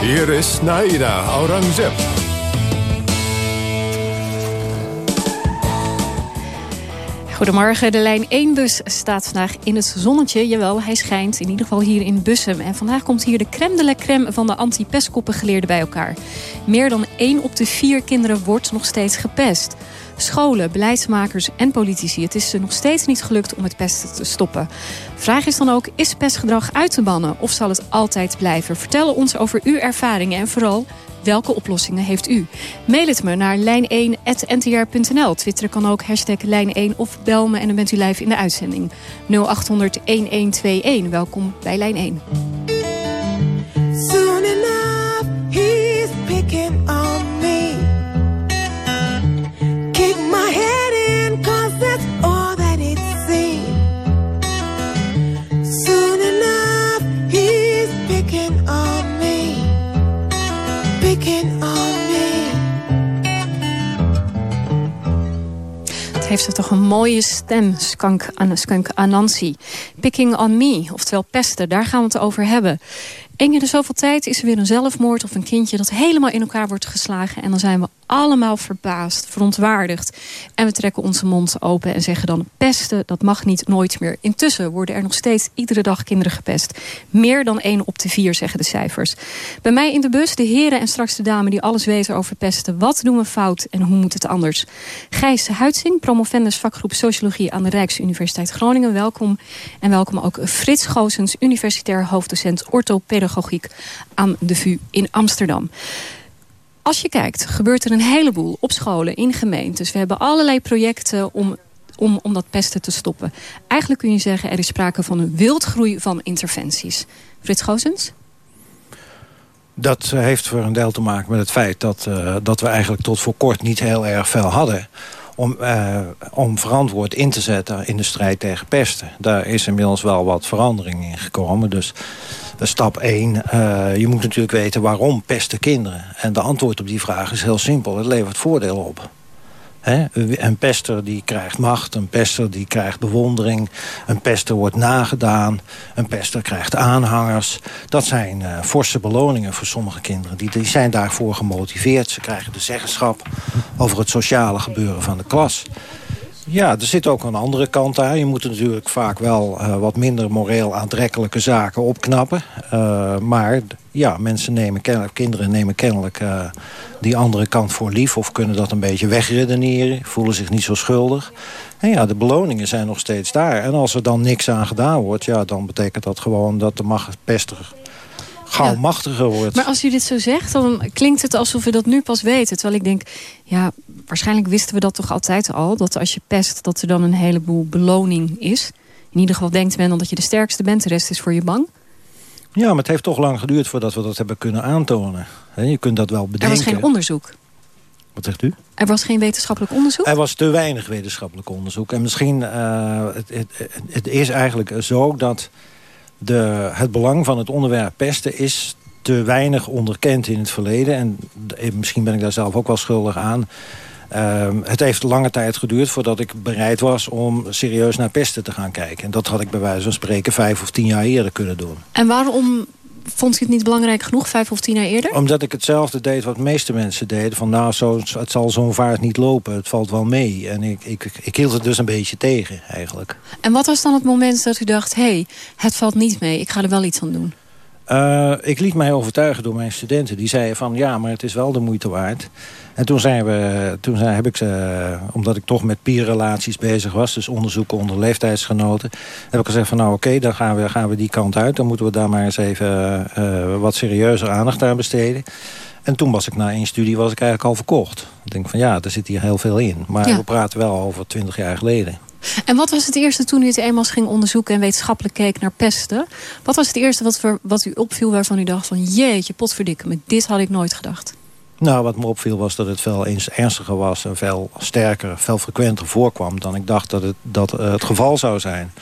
Hier is Naida Aurangzeb. Goedemorgen, de lijn 1-bus staat vandaag in het zonnetje. Jawel, hij schijnt, in ieder geval hier in Bussum. En vandaag komt hier de crème de la crème van de anti-pestkopengeleerden bij elkaar. Meer dan 1 op de 4 kinderen wordt nog steeds gepest. Scholen, beleidsmakers en politici. Het is ze nog steeds niet gelukt om het pesten te stoppen. Vraag is dan ook, is pestgedrag uit te bannen of zal het altijd blijven? Vertel ons over uw ervaringen en vooral... Welke oplossingen heeft u? Mail het me naar lijn1.ntr.nl. Twitter kan ook hashtag lijn1 of bel me en dan bent u live in de uitzending. 0800-1121. Welkom bij Lijn 1. Mooie stem, Skunk, An- Skunk Anansi. Picking on me, oftewel pesten, daar gaan we het over hebben. Eén keer in zoveel tijd is er weer een zelfmoord of een kindje... dat helemaal in elkaar wordt geslagen. En dan zijn we allemaal verbaasd, verontwaardigd. En we trekken onze mond open en zeggen dan... pesten, dat mag niet, nooit meer. Intussen worden er nog steeds iedere dag kinderen gepest. Meer dan één op de vier, zeggen de cijfers. Bij mij in de bus de heren en straks de dame die alles weten over pesten. Wat doen we fout en hoe moet het anders? Gijs Huitzing, promovendus vakgroep Sociologie... aan de Rijksuniversiteit Groningen, welkom. En welkom ook Frits Goosens, universitair hoofddocent aan de VU in Amsterdam. Als je kijkt, gebeurt er een heleboel op scholen, in gemeentes. We hebben allerlei projecten om, om, om dat pesten te stoppen. Eigenlijk kun je zeggen, er is sprake van een wildgroei van interventies. Frits Goosens? Dat eh, heeft voor een deel te maken met het feit dat, uh, dat we eigenlijk tot voor kort niet heel erg veel hadden om, uh, om verantwoord in te zetten in de strijd tegen pesten. Daar is inmiddels wel wat verandering in gekomen. Dus stap 1, uh, je moet natuurlijk weten waarom pesten kinderen. En de antwoord op die vraag is heel simpel. Het levert voordeel op. Een pester die krijgt macht, een pester die krijgt bewondering... een pester wordt nagedaan, een pester krijgt aanhangers. Dat zijn uh, forse beloningen voor sommige kinderen. Die, die zijn daarvoor gemotiveerd. Ze krijgen de zeggenschap over het sociale gebeuren van de klas. Ja, er zit ook een andere kant aan. Je moet natuurlijk vaak wel uh, wat minder moreel aantrekkelijke zaken opknappen. Uh, maar ja, mensen nemen kinderen nemen kennelijk uh, die andere kant voor lief... of kunnen dat een beetje wegredeneren, voelen zich niet zo schuldig. En ja, de beloningen zijn nog steeds daar. En als er dan niks aan gedaan wordt... ja, dan betekent dat gewoon dat de machtpester gauw ja. machtiger wordt. Maar als u dit zo zegt, dan klinkt het alsof we dat nu pas weten. Terwijl ik denk, ja, waarschijnlijk wisten we dat toch altijd al... dat als je pest, dat er dan een heleboel beloning is. In ieder geval denkt men dan dat je de sterkste bent, de rest is voor je bang. Ja, maar het heeft toch lang geduurd voordat we dat hebben kunnen aantonen. Je kunt dat wel bedenken. Er was geen onderzoek. Wat zegt u? Er was geen wetenschappelijk onderzoek? Er was te weinig wetenschappelijk onderzoek. En misschien, uh, het, het, het is eigenlijk zo dat de, het belang van het onderwerp pesten is te weinig onderkend in het verleden. En misschien ben ik daar zelf ook wel schuldig aan. Uh, het heeft lange tijd geduurd voordat ik bereid was om serieus naar pesten te gaan kijken. En dat had ik bij wijze van spreken vijf of tien jaar eerder kunnen doen. En waarom vond je het niet belangrijk genoeg, vijf of tien jaar eerder? Omdat ik hetzelfde deed wat de meeste mensen deden. Van nou, zo, het zal zo'n vaart niet lopen, het valt wel mee. En ik, ik, ik hield het dus een beetje tegen, eigenlijk. En wat was dan het moment dat u dacht... hé, hey, het valt niet mee, ik ga er wel iets aan doen? Uh, ik liet mij overtuigen door mijn studenten. Die zeiden van, ja, maar het is wel de moeite waard. En toen, zijn we, toen zijn, heb ik ze, omdat ik toch met peerrelaties bezig was... dus onderzoeken onder leeftijdsgenoten... heb ik gezegd van, nou oké, okay, dan gaan we, gaan we die kant uit. Dan moeten we daar maar eens even uh, wat serieuzer aandacht aan besteden. En toen was ik na één studie was ik eigenlijk al verkocht. Ik denk van, ja, er zit hier heel veel in. Maar ja. we praten wel over twintig jaar geleden. En wat was het eerste toen u het eenmaal ging onderzoeken... en wetenschappelijk keek naar pesten? Wat was het eerste wat, wat u opviel waarvan u dacht van... jeetje, potverdikke me, dit had ik nooit gedacht? Nou, wat me opviel was dat het veel eens ernstiger was... en veel sterker, veel frequenter voorkwam... dan ik dacht dat het, dat, uh, het geval zou zijn.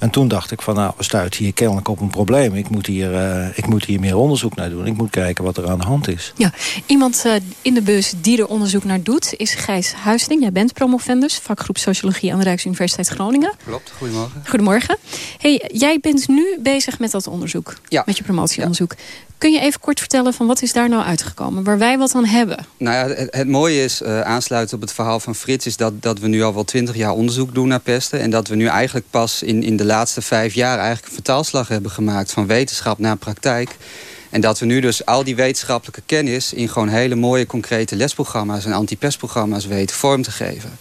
En toen dacht ik van, nou, we stuiten hier kennelijk op een probleem. Ik moet hier, uh, ik moet hier meer onderzoek naar doen. Ik moet kijken wat er aan de hand is. Ja, iemand uh, in de bus die er onderzoek naar doet... is Gijs Huisling. Jij bent promovendus, vakgroep Sociologie aan de Rijksuniversiteit Groningen. Klopt, goedemorgen. Goedemorgen. Hey, jij bent nu bezig met dat onderzoek. Ja. Met je promotieonderzoek. Ja. Kun je even kort vertellen van wat is daar nou uitgekomen? Waar wij wat aan hebben? Nou ja, het, mooie is, uh, aansluiten op het verhaal van Frits... is dat, dat we nu al wel twintig jaar onderzoek doen naar pesten. En dat we nu eigenlijk pas in, in de laatste vijf jaar... eigenlijk een vertaalslag hebben gemaakt van wetenschap naar praktijk. En dat we nu dus al die wetenschappelijke kennis... in gewoon hele mooie concrete lesprogramma's en antipestprogramma's weten vorm te geven.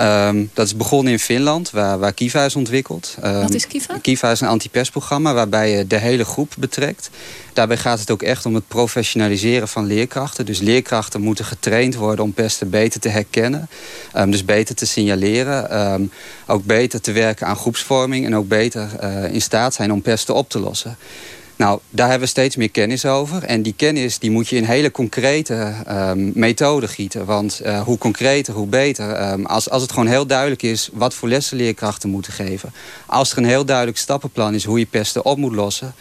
Um, dat is begonnen in Finland, waar, waar Kiva is ontwikkeld. Um, Wat is Kiva? Kiva is een antipestprogramma waarbij je de hele groep betrekt. Daarbij gaat het ook echt om het professionaliseren van leerkrachten. Dus leerkrachten moeten getraind worden om pesten beter te herkennen. Um, dus beter te signaleren. ook beter te werken aan groepsvorming. En ook beter uh, in staat zijn om pesten op te lossen. Nou, daar hebben we steeds meer kennis over. En die kennis die moet je in hele concrete um, methoden gieten. Want uh, hoe concreter, hoe beter. Um, als, als het gewoon heel duidelijk is wat voor lessen leerkrachten moeten geven. Als er een heel duidelijk stappenplan is hoe je pesten op moet lossen...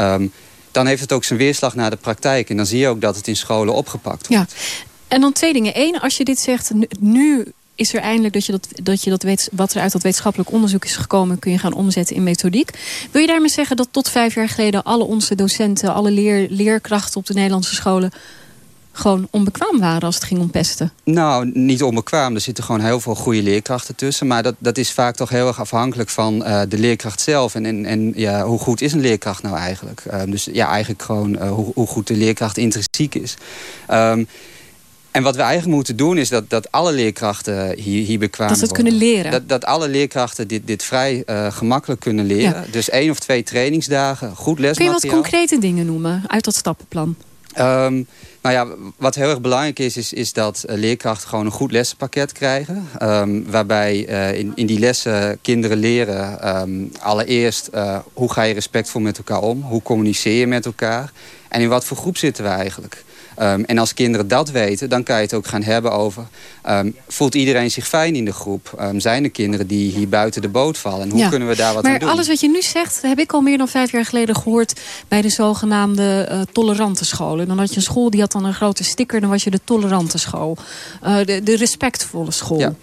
Um, dan heeft het ook zijn weerslag naar de praktijk. En dan zie je ook dat het in scholen opgepakt wordt. Ja. En dan twee dingen. Eén, als je dit zegt, nu is er eindelijk dat je dat, dat je dat weet, wat er uit dat wetenschappelijk onderzoek is gekomen, kun je gaan omzetten in methodiek. Wil je daarmee zeggen dat tot vijf jaar geleden alle onze docenten, alle leer, leerkrachten op de Nederlandse scholen gewoon onbekwaam waren als het ging om pesten? Nou, niet onbekwaam. Er zitten gewoon heel veel goede leerkrachten tussen. Maar dat, dat is vaak toch heel erg afhankelijk van uh, de leerkracht zelf. En, en, ja, hoe goed is een leerkracht nou eigenlijk? Uh, dus ja, eigenlijk gewoon uh, hoe, hoe goed de leerkracht intrinsiek is. Um, en wat we eigenlijk moeten doen is dat, dat alle leerkrachten hier, hier bekwaam Dat ze het kunnen leren. Dat, dat alle leerkrachten dit, dit vrij uh, gemakkelijk kunnen leren. Ja. Dus één of twee trainingsdagen, goed lesmateriaal. Kun je wat concrete dingen noemen uit dat stappenplan? Ehm, nou ja, wat heel erg belangrijk is, is, is dat eh, leerkrachten gewoon een goed lessenpakket krijgen. Ehm, waarbij eh, in, in die lessen kinderen leren ehm, allereerst eh, hoe ga je respectvol met elkaar om? Hoe communiceer je met elkaar? En in wat voor groep zitten we eigenlijk? Um, en als kinderen dat weten, dan kan je het ook gaan hebben over... Um, voelt iedereen zich fijn in de groep? Um, zijn er kinderen die hier buiten de boot vallen? En hoe Ja. kunnen we daar wat maar aan doen? alles wat je nu zegt, heb ik al meer dan vijf jaar geleden gehoord... bij de zogenaamde eh, tolerante scholen. Dan had je een school die had dan een grote sticker... dan was je de tolerante school. Eh, de, de respectvolle school.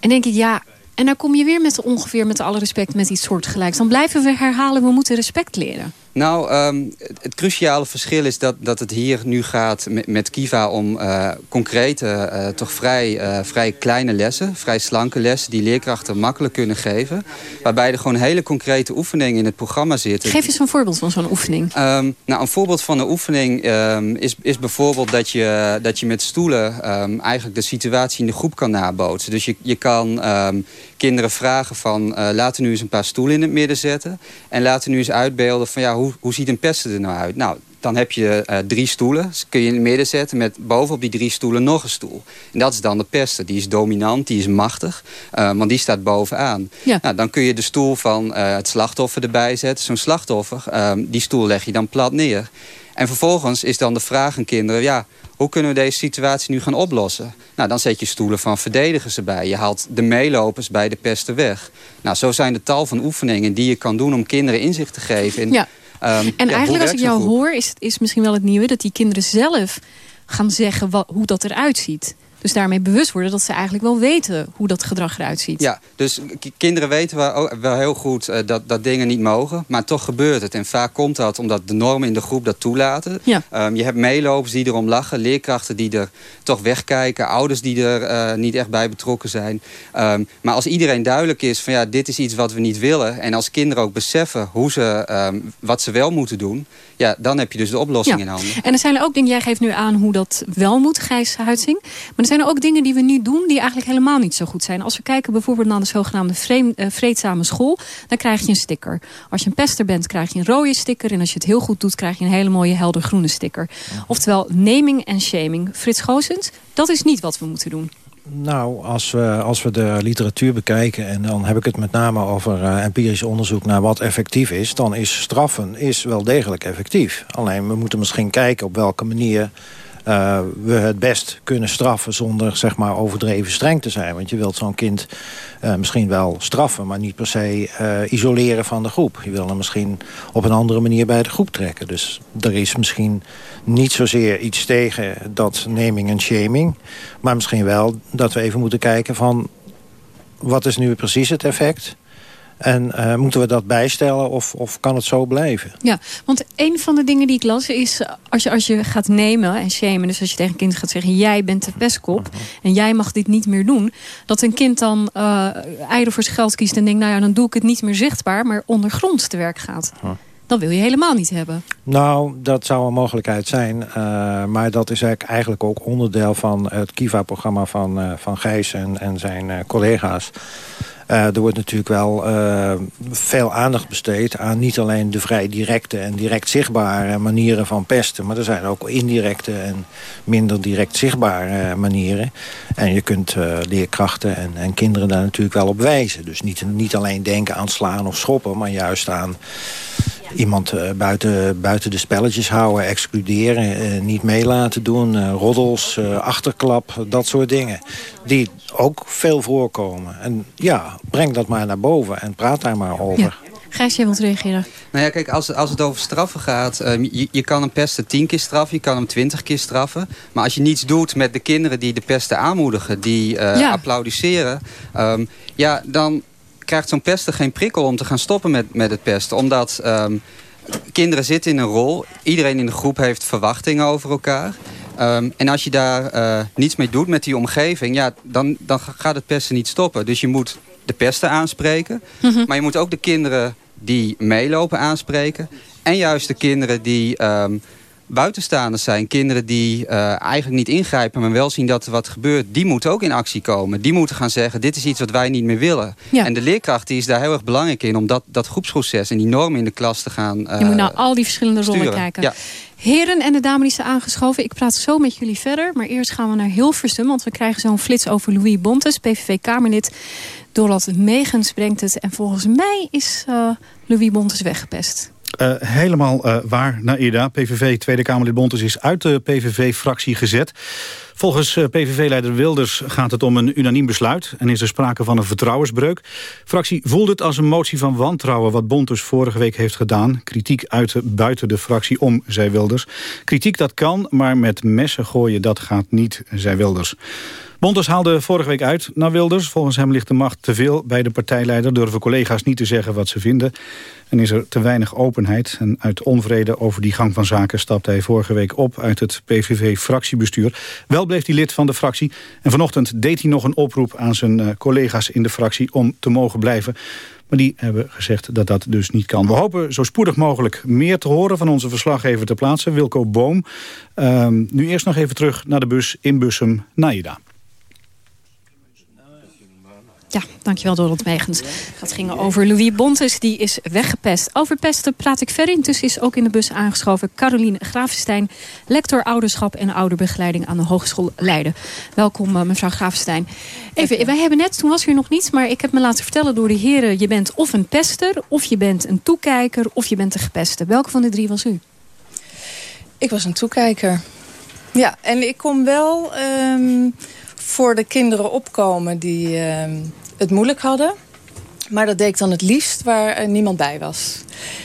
En denk ik, ja... En dan kom je weer met ongeveer, met alle respect, met iets soortgelijks. Dan blijven we herhalen, we moeten respect leren. Nou, ehm, het, cruciale verschil is dat, dat het hier nu gaat met, met Kiva om eh, concrete, eh, toch vrij, eh, vrij kleine lessen, vrij slanke lessen die leerkrachten makkelijk kunnen geven. Waarbij er gewoon hele concrete oefeningen in het programma zitten. Geef eens een voorbeeld van zo'n oefening. Ehm, nou, een voorbeeld van een oefening ehm, is, is bijvoorbeeld dat je, dat je met stoelen eigenlijk de situatie in de groep kan nabootsen. Dus je, je kan kinderen vragen van eh, laten we nu eens een paar stoelen in het midden zetten. En laten we nu eens uitbeelden van ja, hoe, hoe ziet een pester er nou uit? Nou, dan heb je eh, drie stoelen. Dus kun je in het midden zetten met bovenop die drie stoelen nog een stoel. En dat is dan de pester. Die is dominant, die is machtig. eh, want die staat bovenaan. Nou, dan kun je de stoel van het slachtoffer erbij zetten. Zo'n slachtoffer, die stoel leg je dan plat neer. En vervolgens is dan de vraag aan kinderen... ja, hoe kunnen we deze situatie nu gaan oplossen? Nou, dan zet je stoelen van verdedigers erbij. Je haalt de meelopers bij de pesten weg. Nou, zo zijn er tal van oefeningen die je kan doen... om kinderen inzicht te geven in... Ja. ehm, En ja, eigenlijk als ik jou hoor, is, is misschien wel het nieuwe... dat die kinderen zelf gaan zeggen wat, hoe dat eruit ziet. Dus daarmee bewust worden dat ze eigenlijk wel weten hoe dat gedrag eruit ziet. Ja, dus kinderen weten wel, heel goed eh, dat, dat dingen niet mogen. Maar toch gebeurt het. En vaak komt dat omdat de normen in de groep dat toelaten. Ja. Ehm, je hebt meelopers die erom lachen. Leerkrachten die er toch wegkijken. Ouders die er eh, niet echt bij betrokken zijn. Ehm, maar als iedereen duidelijk is van ja, dit is iets wat we niet willen. En als kinderen ook beseffen hoe ze, ehm, wat ze wel moeten doen. Ja, dan heb je dus de oplossing Ja. in handen. En er zijn er ook dingen, jij geeft nu aan hoe dat wel moet, Gijs Huitzing. Maar zijn er ook dingen die we nu doen die eigenlijk helemaal niet zo goed zijn. Als we kijken bijvoorbeeld naar de zogenaamde vreem- eh, vreedzame school, dan krijg je een sticker. Als je een pester bent, krijg je een rode sticker. En als je het heel goed doet, krijg je een hele mooie helder groene sticker. Oftewel naming en shaming. Frits Goosens, dat is niet wat we moeten doen. Nou, als we, als we de literatuur bekijken... en dan heb ik het met name over eh, empirisch onderzoek naar wat effectief is... dan is straffen is wel degelijk effectief. Alleen we moeten misschien kijken op welke manier... eh, we het best kunnen straffen zonder zeg maar, overdreven streng te zijn. Want je wilt zo'n kind eh, misschien wel straffen... maar niet per se eh, isoleren van de groep. Je wil hem misschien op een andere manier bij de groep trekken. Dus er is misschien niet zozeer iets tegen dat naming en shaming... maar misschien wel dat we even moeten kijken van... wat is nu precies het effect... En eh, moeten we dat bijstellen of, of kan het zo blijven? Ja, want een van de dingen die ik las is... als je, als je gaat nemen en shamen... dus als je tegen een kind gaat zeggen... jij bent de pestkop en jij mag dit niet meer doen... dat een kind dan eh eieren voor zijn geld kiest en denkt... nou ja, dan doe ik het niet meer zichtbaar... maar ondergronds te werk gaat. Dat wil je helemaal niet hebben. Nou, dat zou een mogelijkheid zijn. eh, maar dat is eigenlijk, ook onderdeel van het Kiva-programma van, van Gijs en, en zijn collega's. Eh, er wordt natuurlijk wel eh, veel aandacht besteed aan niet alleen de vrij directe en direct zichtbare manieren van pesten. Maar er zijn ook indirecte en minder direct zichtbare manieren. En je kunt eh, leerkrachten en, en kinderen daar natuurlijk wel op wijzen. Dus niet, niet alleen denken aan slaan of schoppen, maar juist aan iemand eh, buiten, buiten de spelletjes houden, excluderen, eh, niet mee laten doen, eh, roddels, eh, achterklap, dat soort dingen. Die ook veel voorkomen. En ja, breng dat maar naar boven en praat daar maar over. Gijs, jij wilt reageren? Nou ja, kijk, als, als het over straffen gaat... ehm, je, je kan een pester tien keer straffen, je kan hem twintig keer straffen. Maar als je niets doet met de kinderen die de pesten aanmoedigen... die eh, Ja. applaudisseren... ehm, ja, dan krijgt zo'n pester geen prikkel om te gaan stoppen met, met het pesten. Omdat ehm, kinderen zitten in een rol. Iedereen in de groep heeft verwachtingen over elkaar. Ehm, en als je daar eh, niets mee doet met die omgeving... Ja, dan, dan gaat het pesten niet stoppen. Dus je moet de pesten aanspreken. Mhm. Maar je moet ook de kinderen die meelopen aanspreken. En juist de kinderen die ehm, buitenstaanders zijn. Kinderen die uh, eigenlijk niet ingrijpen, maar wel zien dat er wat gebeurt. Die moeten ook in actie komen. Die moeten gaan zeggen, dit is iets wat wij niet meer willen. Ja. En de leerkracht die is daar heel erg belangrijk in... om dat, dat groepsproces en die normen in de klas te gaan uh, Je moet naar al die verschillende rollen sturen. kijken. Ja. Heren en de dame die zijn aangeschoven. Ik praat zo met jullie verder. Maar eerst gaan we naar Hilversum. Want we krijgen zo'n flits over Louis Bontes, PVV-Kamerlid. Dorot Megens brengt het. En volgens mij is uh, Louis Bontes weggepest. Uh, helemaal uh, waar, Naida. PVV Tweede Kamerlid Bontes is uit de PVV-fractie gezet. Volgens uh, PVV-leider Wilders gaat het om een unaniem besluit... en is er sprake van een vertrouwensbreuk. Fractie voelt het als een motie van wantrouwen... wat Bontes vorige week heeft gedaan. Kritiek uiten buiten de fractie om, zei Wilders. Kritiek dat kan, maar met messen gooien dat gaat niet, zei Wilders. Bontes haalde vorige week uit naar Wilders. Volgens hem ligt de macht te veel bij de partijleider. Durven collega's niet te zeggen wat ze vinden. En is er te weinig openheid. En uit onvrede over die gang van zaken stapte hij vorige week op uit het PVV-fractiebestuur. Wel bleef hij lid van de fractie. En vanochtend deed hij nog een oproep aan zijn uh, collega's in de fractie om te mogen blijven. Maar die hebben gezegd dat dat dus niet kan. We hopen zo spoedig mogelijk meer te horen van onze verslaggever ter plaatse, Wilco Boom. Uh, nu eerst nog even terug naar de bus in Bussum, Naida. Ja, dankjewel Dorot Megens. Het ging over Louis Bontes, die is weggepest. Over pesten praat ik verder. Intussen is ook in de bus aangeschoven Caroline Gravenstein... lector ouderschap en ouderbegeleiding aan de Hogeschool Leiden. Welkom uh, mevrouw Gravenstein. Even, wij hebben net, toen was er nog niets... maar ik heb me laten vertellen door de heren... je bent of een pester, of je bent een toekijker... of je bent de gepeste. Welke van de drie was u? Ik was een toekijker. Ja, en ik kom wel... Um voor de kinderen opkomen die uh, het moeilijk hadden. Maar dat deed ik dan het liefst waar uh, niemand bij was.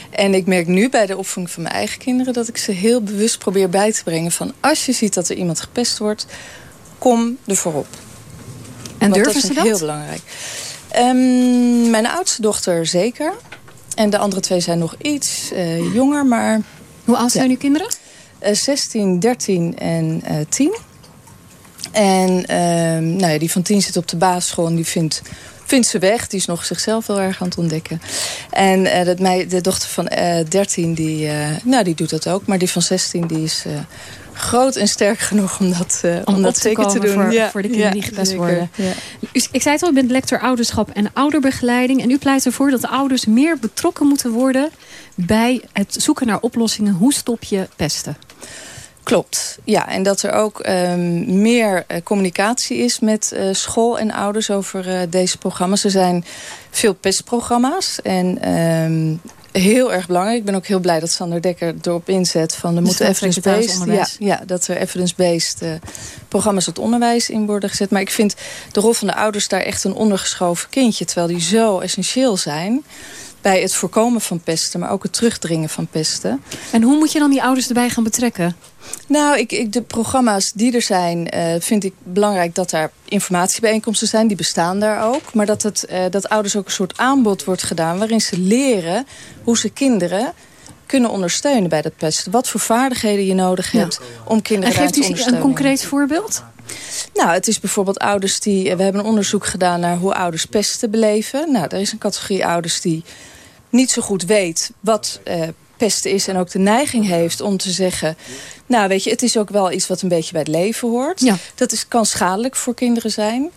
En ik merk nu bij de opvoeding van mijn eigen kinderen... dat ik ze heel bewust probeer bij te brengen van... als je ziet dat er iemand gepest wordt, kom er voorop. En durven dat ze dat? heel belangrijk. Um, mijn oudste dochter zeker. En de andere twee zijn nog iets uh, jonger, maar... Hoe oud zijn ja. uw kinderen? 16, 13 en 10. En uh, nou ja, die van tien zit op de basisschool en die vindt, vindt ze weg. Die is nog zichzelf heel erg aan het ontdekken. En uh, dat mij, de dochter van uh, 13, die, uh, nou, die doet dat ook. Maar die van 16 die is groot en sterk genoeg om dat, uh, om, om dat te zeker te doen. Voor, ja. voor de kinderen ja, die gepest worden. Ja. U, ik zei het al, u bent lector ouderschap en ouderbegeleiding. En u pleit ervoor dat de ouders meer betrokken moeten worden... bij het zoeken naar oplossingen. Hoe stop je pesten? Klopt, ja. En dat er ook um, meer uh, communicatie is met uh, school en ouders over uh, deze programma's. Er zijn veel pestprogramma's en um, heel erg belangrijk. Ik ben ook heel blij dat Sander Dekker erop inzet van er Dus moeten evidence-based... Ja, ja, dat er evidence-based programma's het onderwijs in worden gezet. Maar ik vind de rol van de ouders daar echt een ondergeschoven kindje. Terwijl die zo essentieel zijn bij het voorkomen van pesten, maar ook het terugdringen van pesten. En hoe moet je dan die ouders erbij gaan betrekken? Nou, ik, ik, de programma's die er zijn, uh, vind ik belangrijk dat daar informatiebijeenkomsten zijn. Die bestaan daar ook. Maar dat, het, uh, dat ouders ook een soort aanbod wordt gedaan... waarin ze leren hoe ze kinderen kunnen ondersteunen bij dat pesten. Wat voor vaardigheden je nodig hebt ja. om kinderen te ondersteunen. ondersteunen. een concreet voorbeeld? Nou, het is bijvoorbeeld ouders die... We hebben een onderzoek gedaan naar hoe ouders pesten beleven. Nou, er is een categorie ouders die niet zo goed weet wat uh, pesten is... en ook de neiging heeft om te zeggen... nou, weet je, het is ook wel iets wat een beetje bij het leven hoort. Ja. Dat is, kan schadelijk voor kinderen zijn.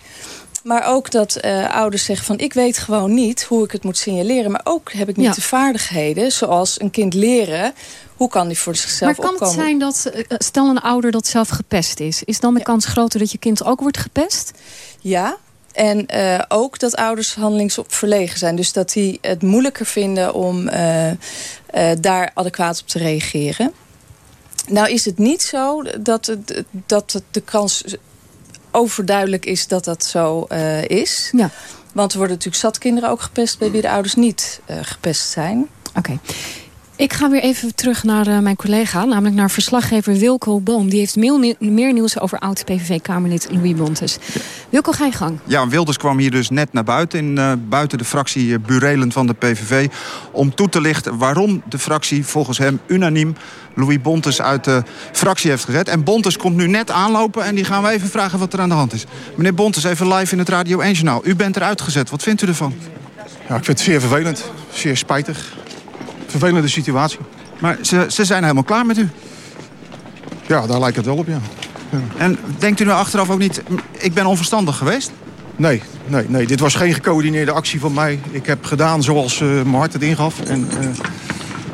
Maar ook dat uh, ouders zeggen van... ik weet gewoon niet hoe ik het moet signaleren... maar ook heb ik niet Ja. de vaardigheden, zoals een kind leren... hoe kan die voor zichzelf Maar kan opkomen. het zijn dat, uh, stel een ouder dat zelf gepest is... is dan de kans groter dat je kind ook wordt gepest? Ja, en uh, ook dat ouders handelingsverlegen zijn. Dus dat die het moeilijker vinden om uh, uh, daar adequaat op te reageren. Nou is het niet zo dat, dat de kans overduidelijk is dat dat zo is. Ja. Want er worden natuurlijk zat kinderen ook gepest... bij wie de ouders niet gepest zijn. Oké. Okay. Ik ga weer even terug naar uh, mijn collega, namelijk naar verslaggever Wilco Boom. Die heeft meer, meer nieuws over oud-PVV-Kamerlid Louis Bontes. Wilco, ga je gang. Ja, Wilders kwam hier dus net naar buiten, in, uh, buiten de fractie Burelen van de PVV... om toe te lichten waarom de fractie volgens hem unaniem Louis Bontes uit de fractie heeft gezet. En Bontes komt nu net aanlopen en die gaan we even vragen wat er aan de hand is. Meneer Bontes, even live in het Radio 1 Journaal. U bent eruit gezet. Wat vindt u ervan? Ja, ik vind het zeer vervelend. Zeer spijtig vervelende situatie. Maar ze, ze zijn helemaal klaar met u. Ja, daar lijkt het wel op, ja. En denkt u nou achteraf ook niet, "M, ik ben onverstandig geweest? Nee, nee, nee, dit was geen gecoördineerde actie van mij. Ik heb gedaan zoals eh, mijn hart het ingaf. En eh,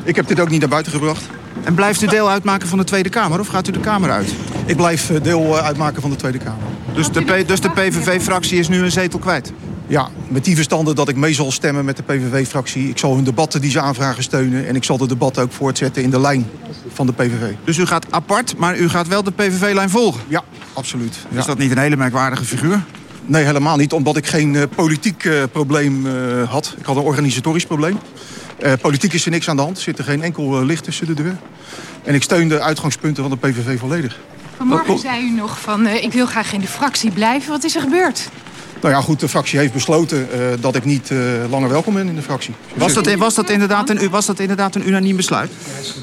ik heb dit ook niet naar buiten gebracht. En blijft u deel uitmaken van de Tweede Kamer of gaat u de Kamer uit? Ik blijf eh, deel uitmaken van de Tweede Kamer. Dus de, P- dus de PVV-fractie is nu een zetel kwijt? Ja, met die verstande dat ik mee zal stemmen met de PVV-fractie. Ik zal hun debatten die ze aanvragen steunen. En ik zal de debatten ook voortzetten in de lijn van de PVV. Dus u gaat apart, maar u gaat wel de PVV-lijn volgen? Ja, absoluut. Is dat niet een hele merkwaardige figuur? Nee, helemaal niet. Omdat ik geen eh, politiek eh, probleem eh, had. Ik had een organisatorisch probleem. Eh, politiek is er niks aan de hand. Er zit er geen enkel licht tussen de deur. En ik steun de uitgangspunten van de PVV volledig. Vanmorgen zei u nog van, eh, ik wil graag in de fractie blijven. Wat is er gebeurd? Nou ja, goed, de fractie heeft besloten eh, dat ik niet eh, langer welkom ben in de fractie. Was dat, was dat, inderdaad, een, was dat inderdaad een unaniem besluit?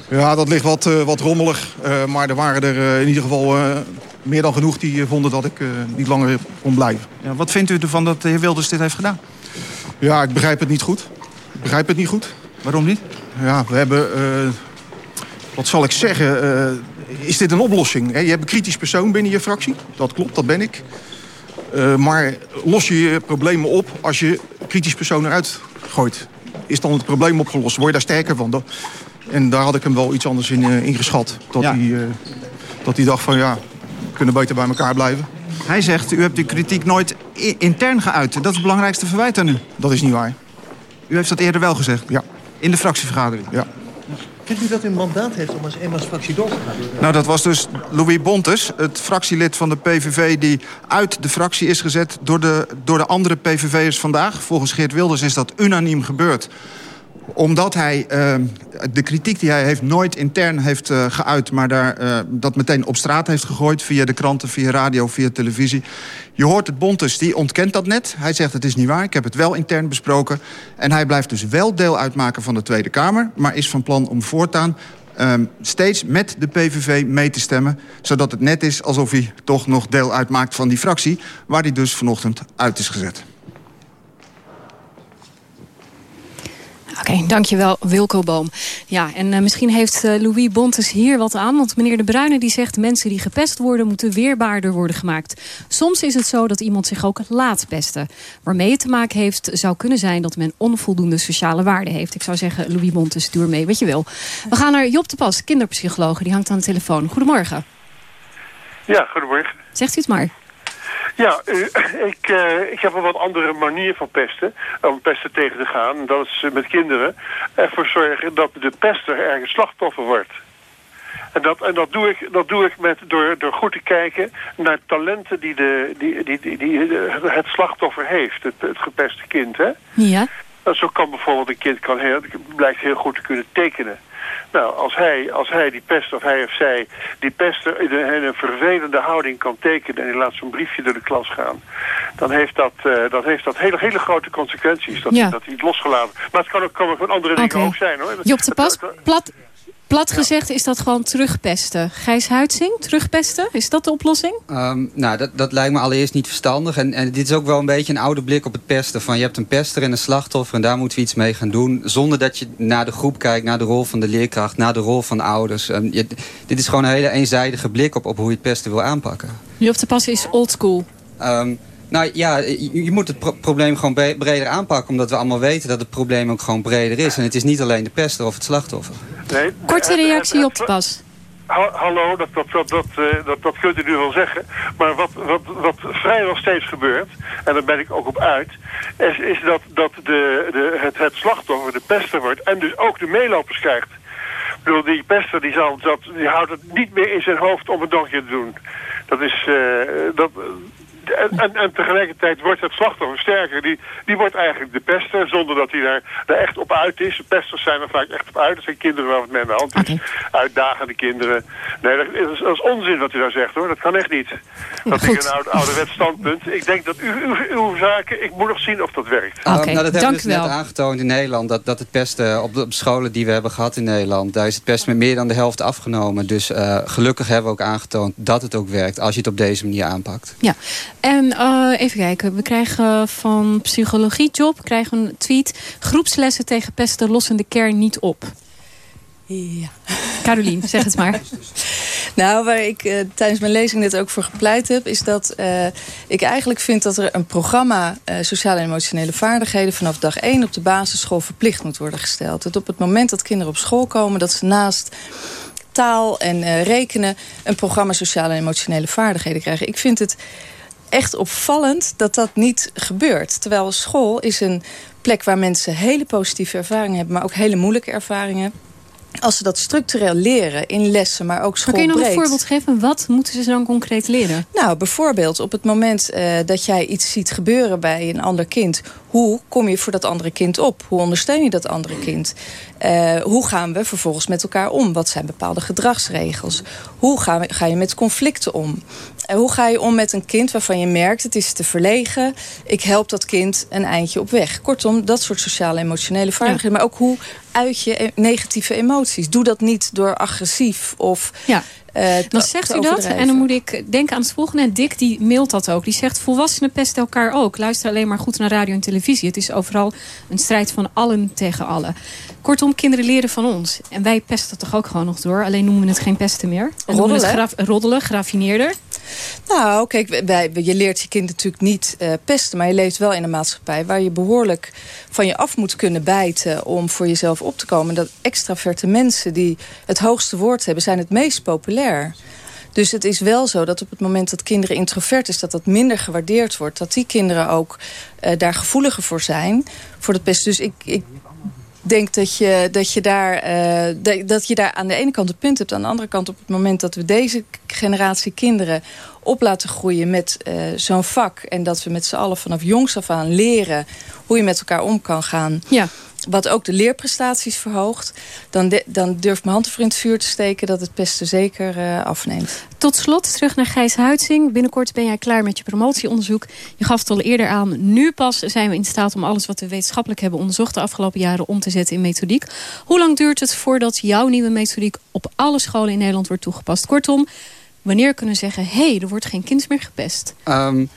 Ja, dat ligt wat, eh, wat rommelig. maar er waren er in ieder geval meer dan genoeg die vonden dat ik niet langer kon blijven. Ja, wat vindt u ervan dat de heer Wilders dit heeft gedaan? Ja, ik begrijp het niet goed. Ik begrijp het niet goed. Waarom niet? Ja, we hebben... wat zal ik zeggen? is dit een oplossing? Hè? Je hebt een kritisch persoon binnen je fractie. Dat klopt, dat ben ik. Eh, maar los je je problemen op als je kritisch persoon eruit gooit. Is dan het probleem opgelost? Word je daar sterker van? En daar had ik hem wel iets anders in, eh, in geschat. Dat, Ja. hij, eh, dat hij dacht van ja, we kunnen beter bij elkaar blijven. Hij zegt, u hebt uw kritiek nooit intern geuit. Dat is het belangrijkste verwijt aan u. Dat is niet waar. U heeft dat eerder wel gezegd? Ja. In de fractievergadering? Ja. Vindt u dat u een mandaat heeft om als eenmaals fractie door te gaan? Nou, dat was dus Louis Bontes, het fractielid van de PVV... die uit de fractie is gezet door de, door de andere PVV'ers vandaag. Volgens Geert Wilders is dat unaniem gebeurd omdat hij eh, de kritiek die hij heeft nooit intern heeft eh, geuit... maar daar, eh, dat meteen op straat heeft gegooid via de kranten, via radio, via televisie. Je hoort het Bontes, die ontkent dat net. Hij zegt het is niet waar, ik heb het wel intern besproken. En hij blijft dus wel deel uitmaken van de Tweede Kamer... maar is van plan om voortaan ehm, steeds met de PVV mee te stemmen... zodat het net is alsof hij toch nog deel uitmaakt van die fractie... waar hij dus vanochtend uit is gezet. Oké, dankjewel Wilco Boom. Ja, en eh, misschien heeft eh, Louis Bontes hier wat aan. Want meneer De Bruyne die zegt... mensen die gepest worden moeten weerbaarder worden gemaakt. Soms is het zo dat iemand zich ook laat pesten. Waarmee het te maken heeft zou kunnen zijn... dat men onvoldoende sociale waarde heeft. Ik zou zeggen, Louis Bontes, doe ermee wat je wil. We gaan naar Job de Pas, kinderpsycholoog. Die hangt aan de telefoon. Goedemorgen. Ja, goedemorgen. Zegt u het maar. Ja, eh, ik, eh, ik heb een wat andere manier van pesten, om pesten tegen te gaan. Dat is eh, met kinderen ervoor zorgen dat de pester ergens slachtoffer wordt. En dat, en dat doe ik, dat doe ik met, door, door goed te kijken naar talenten die, de, die, die, die, die het slachtoffer heeft, het, het gepeste kind. Hè? Ja. Zo kan bijvoorbeeld een kind kan heel, blijkt heel goed te kunnen tekenen. Nou, als hij, als hij die pester, of hij of zij, die pester in een, in een vervelende houding kan tekenen en hij laat zo'n briefje door de klas gaan, dan heeft dat, eh, dat, heeft dat hele, hele grote consequenties. Dat, Ja. dat hij het losgelaten. Maar het kan ook, kan ook van andere dingen ook zijn hoor. Job de Pas, plat, plat gezegd is dat gewoon terugpesten. Gijs Huitzing, terugpesten? Is dat de oplossing? Ehm, nou, dat, dat lijkt me allereerst niet verstandig. En, en dit is ook wel een beetje een oude blik op het pesten. Van je hebt een pester en een slachtoffer en daar moeten we iets mee gaan doen. Zonder dat je naar de groep kijkt, naar de rol van de leerkracht, naar de rol van de ouders. Je- dit is gewoon een hele eenzijdige blik op, op hoe je het pesten wil aanpakken. Job de Pas is oldschool. Ehm, nou ja, je, je moet het pro- probleem gewoon bre- breder aanpakken. Omdat we allemaal weten dat het probleem ook gewoon breder is. En het is niet alleen de pester of het slachtoffer. Nee, Korte het- het- reactie, Job de Pas. Ha- Hallo, dat, dat, dat, dat, eh, dat, dat kunt u nu wel zeggen. Maar wat, wat, wat vrijwel steeds gebeurt, en daar ben ik ook op uit... is, is dat, dat de, de, het, het slachtoffer de pester wordt en dus ook de meelopers krijgt. Ik bedoel, die pester die, zal, dat, die houdt het niet meer in zijn hoofd om een dagje te doen. Dat is... eh, dat, en, en, en tegelijkertijd wordt het slachtoffer sterker. Die, die wordt eigenlijk de pester, zonder dat hij daar, daar echt op uit is. Pesters zijn er vaak echt op uit. Dat zijn kinderen waar het mee aan de hand is. Uitdagende kinderen. Nee, dat is, dat is onzin wat u daar zegt hoor. Dat kan echt niet. Dat is een oud, ouderwets standpunt. Ik denk dat u, uw, uw zaken, ik moet nog zien of dat werkt. Ehm, nou, dat hebben we dus net aangetoond in Nederland. Dat, dat het pesten op de op scholen die we hebben gehad in Nederland... daar is het pesten met meer dan de helft afgenomen. Dus eh, gelukkig hebben we ook aangetoond dat het ook werkt... als je het op deze manier aanpakt. Ja, en eh, even kijken. We krijgen van Psychologie Job krijgen een tweet. Groepslessen tegen pesten lossen de kern niet op. Ja. Carolien, zeg het maar. Nou, waar ik uh, tijdens mijn lezing net ook voor gepleit heb... is dat uh, ik eigenlijk vind dat er een programma... Uh, sociale en emotionele vaardigheden... vanaf dag 1 op de basisschool verplicht moet worden gesteld. Dat op het moment dat kinderen op school komen... dat ze naast taal en rekenen... een programma sociale en emotionele vaardigheden krijgen. Ik vind het echt opvallend dat dat niet gebeurt. Terwijl school is een plek waar mensen hele positieve ervaringen hebben... maar ook hele moeilijke ervaringen als ze dat structureel leren in lessen, maar ook schoolbreed. Kun je nog een voorbeeld geven? Wat moeten ze dan concreet leren? Nou, bijvoorbeeld op het moment uh, dat jij iets ziet gebeuren bij een ander kind... hoe kom je voor dat andere kind op? Hoe ondersteun je dat andere kind? Uh, hoe gaan we vervolgens met elkaar om? Wat zijn bepaalde gedragsregels? Hoe ga, ga je met conflicten om? Uh, hoe ga je om met een kind waarvan je merkt... het is te verlegen, ik help dat kind een eindje op weg? Kortom, dat soort sociale emotionele vaardigheden. Ja. Maar ook hoe uit je negatieve emoties. Doe dat niet door agressief of... Ja. Uh, dan zegt u dat en dan moet ik denken aan het volgende. En Dick die mailt dat ook. Die zegt volwassenen pesten elkaar ook. Luister alleen maar goed naar radio en televisie. Het is overal een strijd van allen tegen allen. Kortom, kinderen leren van ons. En wij pesten toch ook gewoon nog door. Alleen noemen we het geen pesten meer. En roddelen. Het graf, roddelen, graffineerder. Nou, kijk, je leert je kind natuurlijk niet uh, pesten... maar je leeft wel in een maatschappij... waar je behoorlijk van je af moet kunnen bijten... om voor jezelf op te komen. Dat extraverte mensen die het hoogste woord hebben... zijn het meest populair. Dus het is wel zo dat op het moment dat kinderen introvert is... dat dat minder gewaardeerd wordt. Dat die kinderen ook uh, daar gevoeliger voor zijn. Voor het pesten. Dus ik, ik denk dat je, dat, je daar, uh, dat je daar aan de ene kant een punt hebt. Aan de andere kant op het moment dat we deze generatie kinderen op laten groeien met uh, zo'n vak. En dat we met z'n allen vanaf jongs af aan leren hoe je met elkaar om kan gaan. Ja. Wat ook de leerprestaties verhoogt. Dan, de, dan durf mijn hand ervoor in het vuur te steken dat het pesten zeker uh, afneemt. Tot slot, terug naar Gijs Huitzing. Binnenkort ben jij klaar met je promotieonderzoek. Je gaf het al eerder aan. Nu pas zijn we in staat om alles wat we wetenschappelijk hebben onderzocht... de afgelopen jaren om te zetten in methodiek. Hoe lang duurt het voordat jouw nieuwe methodiek... op alle scholen in Nederland wordt toegepast? Kortom, wanneer kunnen we zeggen... hé, hey, er wordt geen kind meer gepest? Um,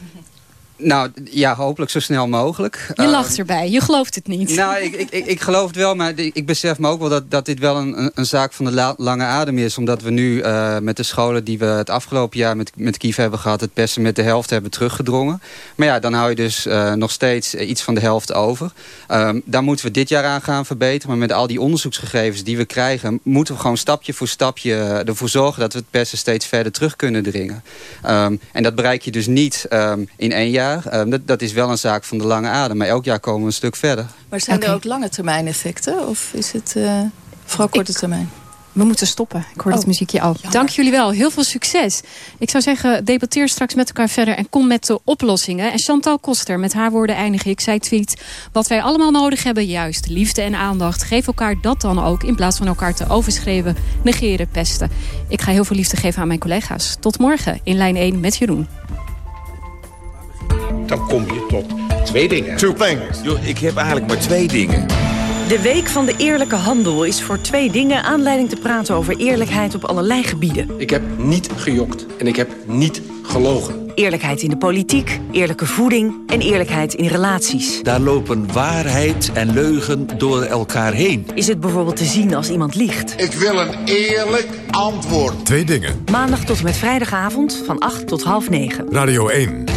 nou, ja, hopelijk zo snel mogelijk. Je lacht uh, erbij, je gelooft het niet. Nou, ik, ik, ik geloof het wel, maar ik besef me ook wel... dat, dat dit wel een, een zaak van de la, lange adem is. Omdat we nu uh, met de scholen die we het afgelopen jaar met, met Kief hebben gehad... het pesten met de helft hebben teruggedrongen. Maar ja, dan hou je dus uh, nog steeds iets van de helft over. Um, daar moeten we dit jaar aan gaan verbeteren. Maar met al die onderzoeksgegevens die we krijgen... moeten we gewoon stapje voor stapje ervoor zorgen... dat we het pesten steeds verder terug kunnen dringen. Um, en dat bereik je dus niet um, in één jaar jaar. Um, dat, dat, is wel een zaak van de lange adem. Maar elk jaar komen we een stuk verder. Maar zijn okay. er ook lange termijn effecten? Of is het uh, vooral korte ik, termijn? We moeten stoppen. Ik hoor oh. het muziekje al. Jammer. Dank jullie wel. Heel veel succes. Ik zou zeggen, debatteer straks met elkaar verder... en kom met de oplossingen. En Chantal Koster, met haar woorden eindig ik. Zij tweet, wat wij allemaal nodig hebben... juist liefde en aandacht. Geef elkaar dat dan ook... in plaats van elkaar te overschreven, negeren, pesten. Ik ga heel veel liefde geven aan mijn collega's. Tot morgen in lijn 1 met Jeroen dan kom je tot twee dingen. Two things. Yo, ik heb eigenlijk maar twee dingen. De Week van de Eerlijke Handel is voor twee dingen aanleiding te praten over eerlijkheid op allerlei gebieden. Ik heb niet gejokt en ik heb niet gelogen. Eerlijkheid in de politiek, eerlijke voeding en eerlijkheid in relaties. Daar lopen waarheid en leugen door elkaar heen. Is het bijvoorbeeld te zien als iemand liegt? Ik wil een eerlijk antwoord. Twee dingen. Maandag tot en met vrijdagavond van 8 tot half 9. Radio 1.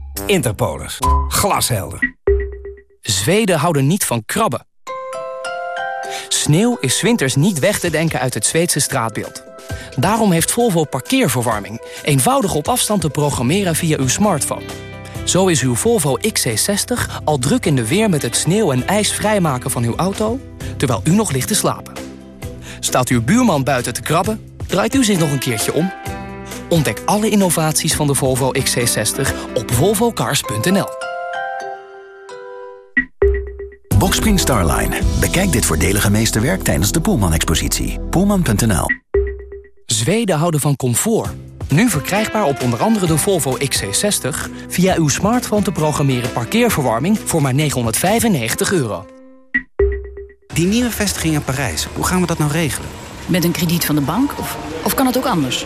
Interpolis. Glashelder. Zweden houden niet van krabben. Sneeuw is winters niet weg te denken uit het Zweedse straatbeeld. Daarom heeft Volvo parkeerverwarming. Eenvoudig op afstand te programmeren via uw smartphone. Zo is uw Volvo XC60 al druk in de weer met het sneeuw en ijs vrijmaken van uw auto... terwijl u nog ligt te slapen. Staat uw buurman buiten te krabben, draait u zich nog een keertje om... Ontdek alle innovaties van de Volvo XC60 op volvocars.nl. Boxspring Starline. Bekijk dit voordelige meesterwerk tijdens de Poelman-expositie. Poelman.nl Zweden houden van comfort. Nu verkrijgbaar op onder andere de Volvo XC60... via uw smartphone te programmeren parkeerverwarming voor maar 995 euro. Die nieuwe vestiging in Parijs, hoe gaan we dat nou regelen? Met een krediet van de bank? Of, of kan het ook anders?